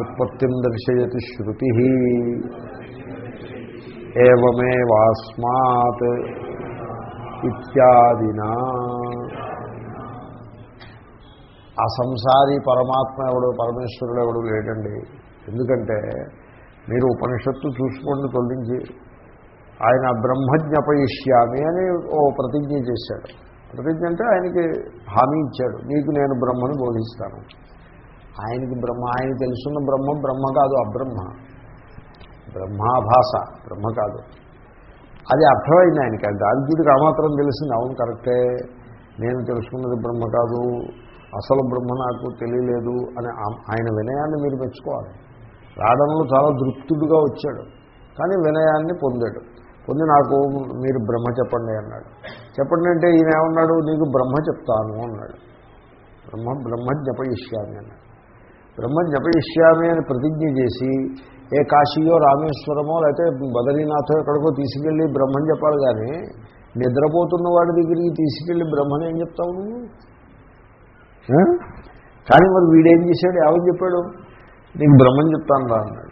ఉత్పత్తిం దర్శయతి శృతి ఏమేవాస్మాత్ ఇత్యాదినా. ఆ సంసారి పరమాత్మ ఎవడు పరమేశ్వరుడు ఎవడు లేడండి. ఎందుకంటే మీరు ఉపనిషత్తు చూసుకోండి తొలగించి. ఆయన బ్రహ్మజ్ఞపయిష్యామి అని ఓ ప్రతిజ్ఞ చేశాడు. ప్రతిజ్ఞ అంటే ఆయనకి హామీ ఇచ్చాడు. నీకు నేను బ్రహ్మను బోధిస్తాను. ఆయనకి బ్రహ్మ ఆయన తెలుసున్న బ్రహ్మ బ్రహ్మ కాదు అబ్రహ్మ. బ్రహ్మాభాష బ్రహ్మ కాదు. అది అర్థమైంది ఆయనకి. ఆ గార్గ్యుడికి ఆ మాత్రం తెలిసింది. అవును కరెక్టే. నేను తెలుసుకున్నది బ్రహ్మ కాదు. అసలు బ్రహ్మ నాకు తెలియలేదు అని ఆయన వినయాన్ని మీరు మెచ్చుకోవాలి. రావడంలో చాలా దృప్తుడుగా వచ్చాడు. కానీ వినయాన్ని పొందాడు. పొంది నాకు మీరు బ్రహ్మ చెప్పండి అన్నాడు. చెప్పండి అంటే ఈయన ఏమన్నాడు? నీకు బ్రహ్మ చెప్తాను అన్నాడు. బ్రహ్మ బ్రహ్మ జ్ఞపయిష్యామి అన్నాడు. బ్రహ్మ జ్ఞపయిష్యామి అని ప్రతిజ్ఞ చేసి ఏ కాశీయో రామేశ్వరమో లేకపోతే బదరీనాథో ఎక్కడికో తీసుకెళ్ళి బ్రహ్మని చెప్పాలి కానీ నిద్రపోతున్న వాడి దగ్గరికి తీసుకెళ్ళి బ్రహ్మని ఏం చెప్తావు నువ్వు? కానీ మరి వీడేం చేశాడు? ఏమని చెప్పాడు? నీకు బ్రహ్మని చెప్తాను రా అన్నాడు.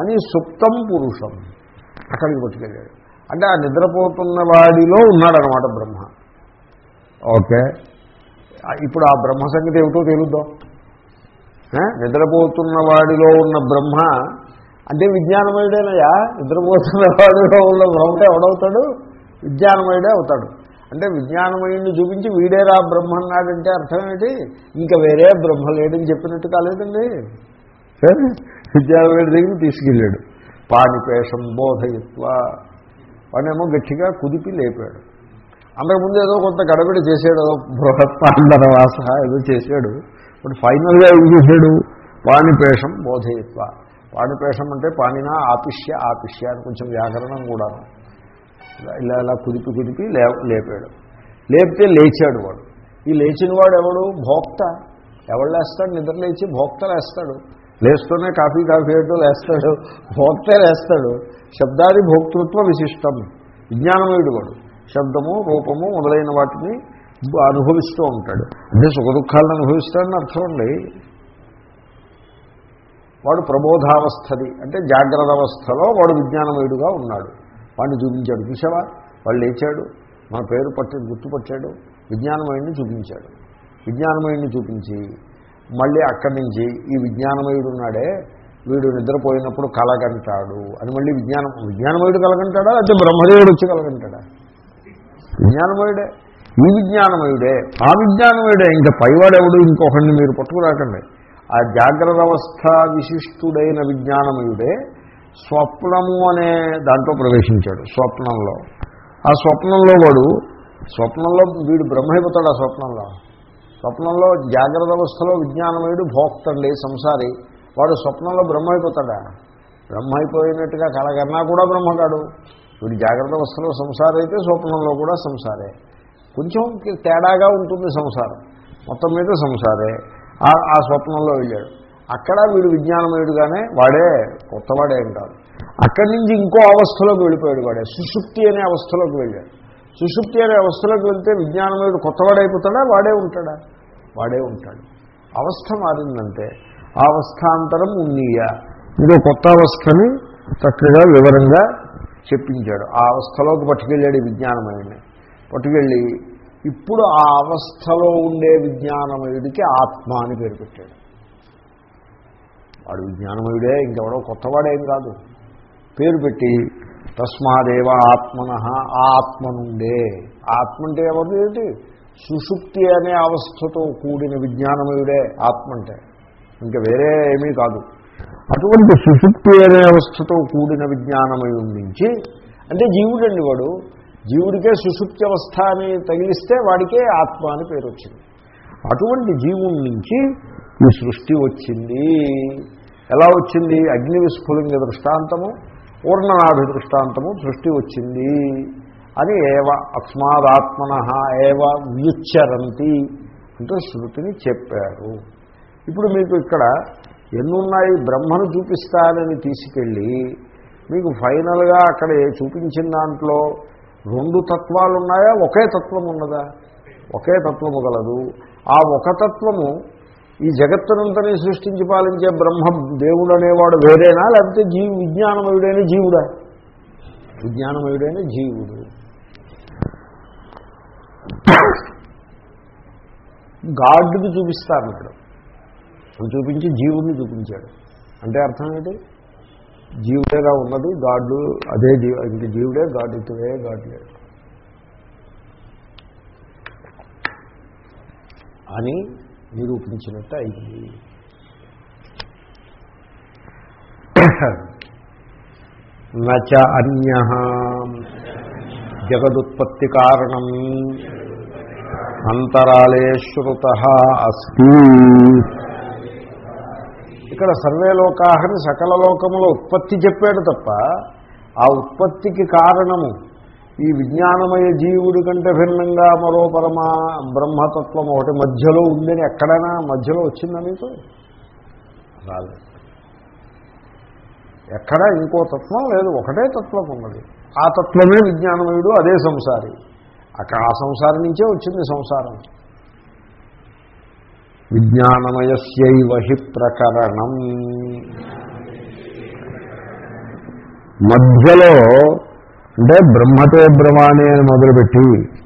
అని సుప్తం పురుషం అక్కడికి పట్టుకెళ్ళాడు అంటే ఆ నిద్రపోతున్న వాడిలో ఉన్నాడనమాట బ్రహ్మ. ఓకే. ఇప్పుడు ఆ బ్రహ్మ సంగతి ఏమిటో తెలుద్దాం. నిద్రపోతున్న వాడిలో ఉన్న బ్రహ్మ అంటే విజ్ఞానమయుడేనయ్యా? నిద్రపోతున్న వాడిలో ఉన్న బ్రహ్మ ఎవడవుతాడు? విజ్ఞానమయుడే అవుతాడు. అంటే విజ్ఞానమయుడిని చూపించి వీడేరా బ్రహ్మ అన్నాడంటే అర్థం ఏంటి? ఇంకా వేరే బ్రహ్మ లేడని చెప్పినట్టు కాలేదండి. సరే విద్యావేడి దగ్గర తీసుకెళ్ళాడు. పాణిపేషం బోధయత్వ. వాడేమో గట్టిగా కుదిపి లేపాడు. అంతకుముందు ఏదో కొంత గడబడి చేశాడు ఏదో బృహత్పాండరవాస ఏదో చేశాడు. ఇప్పుడు ఫైనల్గా ఏం చేశాడు? పాణిపేషం బోధయత్వ. పాణిపేషం అంటే పాణినా ఆపిష్య ఆపిష్య అని కొంచెం వ్యాకరణం కూడా. ఇలా ఇలా కుదిపి కుదిపి లే లేపాడు. లేపితే లేచాడు వాడు. ఈ లేచిన వాడు ఎవడు? భోక్త. ఎవడు లేస్తాడు? నిద్ర లేచి భోక్త లేస్తాడు. లేస్తూనే కాఫీ కాఫీ అంటూ లేస్తాడు. భోక్తే లేస్తాడు. శబ్దాది భోక్తృత్వ విశిష్టం. విజ్ఞానమయుడు వాడు. శబ్దము రూపము మొదలైన వాటిని అనుభవిస్తూ ఉంటాడు. అంటే సుఖ దుఃఖాలను అనుభవిస్తాడని అర్థం అండి. వాడు ప్రబోధావస్థది. అంటే జాగ్రత్త అవస్థలో వాడు విజ్ఞానమయుడుగా ఉన్నాడు. వాడిని చూపించాడు. చూసావా వాడు లేచాడు. మన పేరు పట్టి గుర్తుపట్టాడు. విజ్ఞానమయుడిని చూపించాడు. విజ్ఞానమయుడిని చూపించి మళ్ళీ అక్కడి నుంచి ఈ విజ్ఞానమయుడు ఉన్నాడే వీడు నిద్రపోయినప్పుడు కలగంటాడు అని మళ్ళీ విజ్ఞానం విజ్ఞానమయుడు కలగంటాడా? లేకపోతే బ్రహ్మదేవుడు వచ్చి కలగంటాడా? విజ్ఞానమయుడే. ఈ విజ్ఞానమయుడే. ఆ విజ్ఞానమయుడే. ఇంకా పైవాడెవడు? ఇంకొకరిని మీరు పట్టుకురాకండి. ఆ జాగ్రత్త అవస్థ విశిష్టుడైన విజ్ఞానమయుడే స్వప్నము అనే దాంట్లో ప్రవేశించాడు స్వప్నంలో. ఆ స్వప్నంలో వాడు స్వప్నంలో వీడు బ్రహ్మైపోతాడు ఆ స్వప్నంలో. స్వప్నంలో జాగ్రత్త అవస్థలో విజ్ఞానమయుడు భోక్తండి సంసారి. వాడు స్వప్నంలో బ్రహ్మైపోతాడా బ్రహ్మైపోయినట్టుగా కలగన్నా కూడా బ్రహ్మగాడు. వీడు జాగ్రత్త అవస్థలో సంసారం అయితే స్వప్నంలో కూడా సంసారే. కొంచెం తేడాగా ఉంటుంది సంసారం. మొత్తం మీద సంసారే. ఆ- ఆ స్వప్నంలో వెళ్ళాడు. అక్కడ వీడు విజ్ఞానమయుడుగానే వాడే కొత్తవాడే కాదు అక్కడి నుంచి ఇంకో అవస్థలోకి వెళ్ళిపోయాడు వాడే. సుషుప్తి అనే అవస్థలోకి వెళ్ళాడు. సుషుప్తి అనే అవస్థలోకి వెళ్తే విజ్ఞానమయుడు కొత్తవాడైపోతాడా? వాడే ఉంటాడా? వాడే ఉంటాడు. అవస్థ మారిందంటే ఆ అవస్థాంతరం ఉన్నీయా? ఇంకో కొత్త అవస్థని చక్కగా వివరంగా చెప్పించాడు. ఆ అవస్థలోకి పట్టుకెళ్ళాడు విజ్ఞానమయుడిని. పట్టుకెళ్ళి ఇప్పుడు ఆ అవస్థలో ఉండే విజ్ఞానమయుడికి ఆత్మ అని పేరు పెట్టాడు. వాడు విజ్ఞానమయుడే ఇంకెవడో కొత్తవాడేం కాదు. పేరు పెట్టి తస్మాదేవ ఆత్మన ఆత్మ నుండే ఆత్మ అంటే ఎవరు ఏంటి? సుషుప్తి అనే అవస్థతో కూడిన విజ్ఞానమయుడే ఆత్మ అంటే ఇంకా వేరే ఏమీ కాదు. అటువంటి సుషుప్తి అనే అవస్థతో కూడిన విజ్ఞానమయుడి నుంచి అంటే జీవుడండి వాడు జీవుడికే సుషుప్తి అవస్థ అని తగిలిస్తే వాడికే ఆత్మ అని పేరు వచ్చింది. అటువంటి జీవుడి నుంచి ఈ సృష్టి వచ్చింది. ఎలా వచ్చింది? అగ్ని విస్ఫులింగ దృష్టాంతము పూర్ణనాభి దృష్టాంతము సృష్టి వచ్చింది అని ఏవ అస్మాదాత్మన ఏవ వ్యుచ్చరంతి అంటూ శృతిని చెప్పారు. ఇప్పుడు మీకు ఇక్కడ ఎన్నున్నాయి బ్రహ్మను చూపిస్తానని తీసుకెళ్ళి మీకు ఫైనల్గా అక్కడ చూపించిన దాంట్లో రెండు తత్వాలు ఉన్నాయా ఒకే తత్వం ఉన్నదా ఒకే తత్వము గలదు. ఆ ఒక తత్వము ఈ జగత్తునంతని సృష్టించి పాలించే బ్రహ్మ దేవుడు అనేవాడు వేరేనా? లేకపోతే జీవి విజ్ఞానమయుడైన జీవుడా? విజ్ఞానమయుడైన జీవుడు. గాడ్కి చూపిస్తారు ఇక్కడ చూపించి జీవుడిని చూపించాడు. అంటే అర్థం ఏంటి? జీవుడేగా ఉన్నది గాడ్లు అదే జీవ ఇంక జీవుడే గాడ్ ఇటువే గాడ్ లేడు అని నిరూపించినట్టు అయింది. నచ అన్య. జగదుత్పత్తి కారణం అంతరాలే శ్రుత అస్తి. ఇక్కడ సర్వే లోకాహని సకల లోకములో ఉత్పత్తి చెప్పాడు తప్ప ఆ ఉత్పత్తికి కారణము ఈ విజ్ఞానమయ జీవుడి కంటే భిన్నంగా మరో పరమా బ్రహ్మతత్వం ఒకటి మధ్యలో ఉందని ఎక్కడైనా మధ్యలో వచ్చిందా మీకు రాలేదు. ఎక్కడ ఇంకో తత్వం లేదు ఒకటే తత్వం ఉన్నది. ఆ తత్వమే విజ్ఞానమయుడు అదే సంసారి. అక్కడ ఆ సంసారం నుంచే వచ్చింది సంసారం. విజ్ఞానమయస్యైవ హి ప్రకరణం. మధ్యలో అంటే బ్రహ్మతే బ్రహ్మాణి అని మొదలుపెట్టి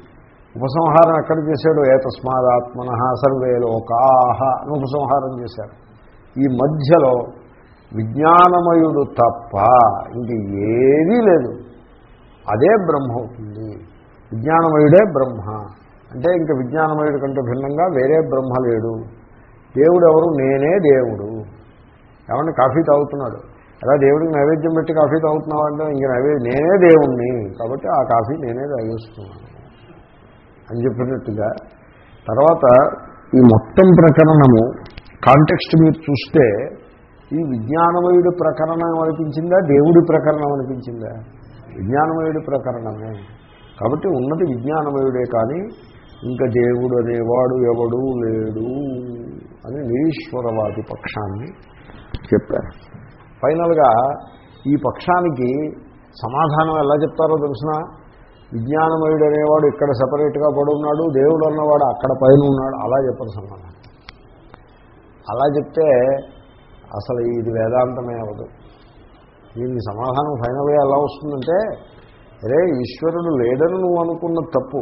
ఉపసంహారం ఎక్కడ చేశాడు? ఏతస్మాదాత్మన సర్వే లోకాహ అని ఉపసంహారం చేశారు. ఈ మధ్యలో విజ్ఞానమయుడు తప్ప ఇంక ఏదీ లేదు. అదే బ్రహ్మ అవుతుంది విజ్ఞానమయుడే బ్రహ్మ. అంటే ఇంక విజ్ఞానమయుడి కంటే భిన్నంగా వేరే బ్రహ్మ లేడు. దేవుడు ఎవరు నేనే దేవుడు. ఏమన్నా కాఫీ తాగుతున్నాడు. అలా దేవుడికి నైవేద్యం పెట్టి కాఫీ తాగుతున్నావు అంటే ఇంక నైవేద్యం నేనే దేవుణ్ణి. కాబట్టి ఆ కాఫీ నేనే తాగేస్తున్నాను. అని చెప్పినట్టుగా తర్వాత ఈ మొత్తం ప్రకరణము కాంటెక్స్ట్ మీరు చూస్తే ఈ విజ్ఞానమయుడి ప్రకరణం అనిపించిందా? దేవుడి ప్రకరణం అనిపించిందా? విజ్ఞానమయుడి ప్రకరణమే. కాబట్టి ఉన్నది విజ్ఞానమయుడే కానీ ఇంకా దేవుడు అనేవాడు ఎవడు లేడు అని నిరీశ్వరవాది పక్షాన్ని చెప్పారు. ఫైనల్గా ఈ పక్షానికి సమాధానం ఎలా చెప్తారో తెలిసిన? విజ్ఞానమయుడు అనేవాడు ఇక్కడ సపరేట్గా పడున్నాడు దేవుడు అన్నవాడు అక్కడ పైన ఉన్నాడు అలా చెప్పరు సమాధానం. అలా చెప్తే అసలు ఇది వేదాంతమే అవ్వదు. దీనికి సమాధానం ఫైనల్గా ఎలా వస్తుందంటే అరే ఈశ్వరుడు లేడని నువ్వు అనుకున్న తప్పు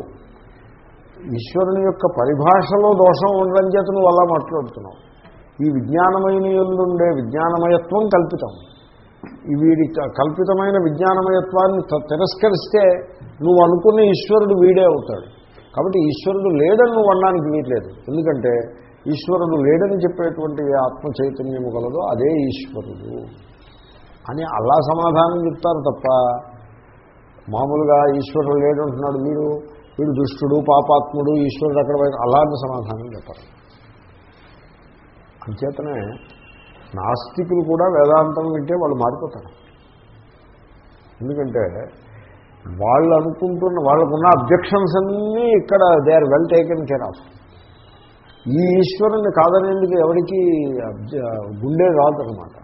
ఈశ్వరుని యొక్క పరిభాషలో దోషం ఉండడం చేత నువ్వు అలా మాట్లాడుతున్నావు. ఈ విజ్ఞానమైన ఉండే విజ్ఞానమయత్వం కల్పితం. వీడి కల్పితమైన విజ్ఞానమయత్వాన్ని తిరస్కరిస్తే నువ్వు అనుకున్న ఈశ్వరుడు వీడే అవుతాడు. కాబట్టి ఈశ్వరుడు లేడని నువ్వు అనడానికి వీట్లేదు ఎందుకంటే ఈశ్వరుడు లేడని చెప్పేటువంటి ఆత్మ చైతన్యము కలదో అదే ఈశ్వరుడు. అని అలా సమాధానం చెప్తారు తప్ప మామూలుగా ఈశ్వరుడు లేడంటున్నాడు మీరు. వీడు దుష్టుడు పాపాత్ముడు ఈశ్వరుడు అక్కడ అలాంటి సమాధానం చెప్పరు. అంచేతనే నాస్తికులు కూడా వేదాంతం వింటే వాళ్ళు మారిపోతారు. ఎందుకంటే వాళ్ళు అనుకుంటున్న వాళ్ళకున్న అబ్జెక్షన్స్ అన్నీ ఇక్కడ they are well taken care of. ఈ ఈశ్వరుని కాదనేందుకు ఎవరికి గుండె రాదనమాట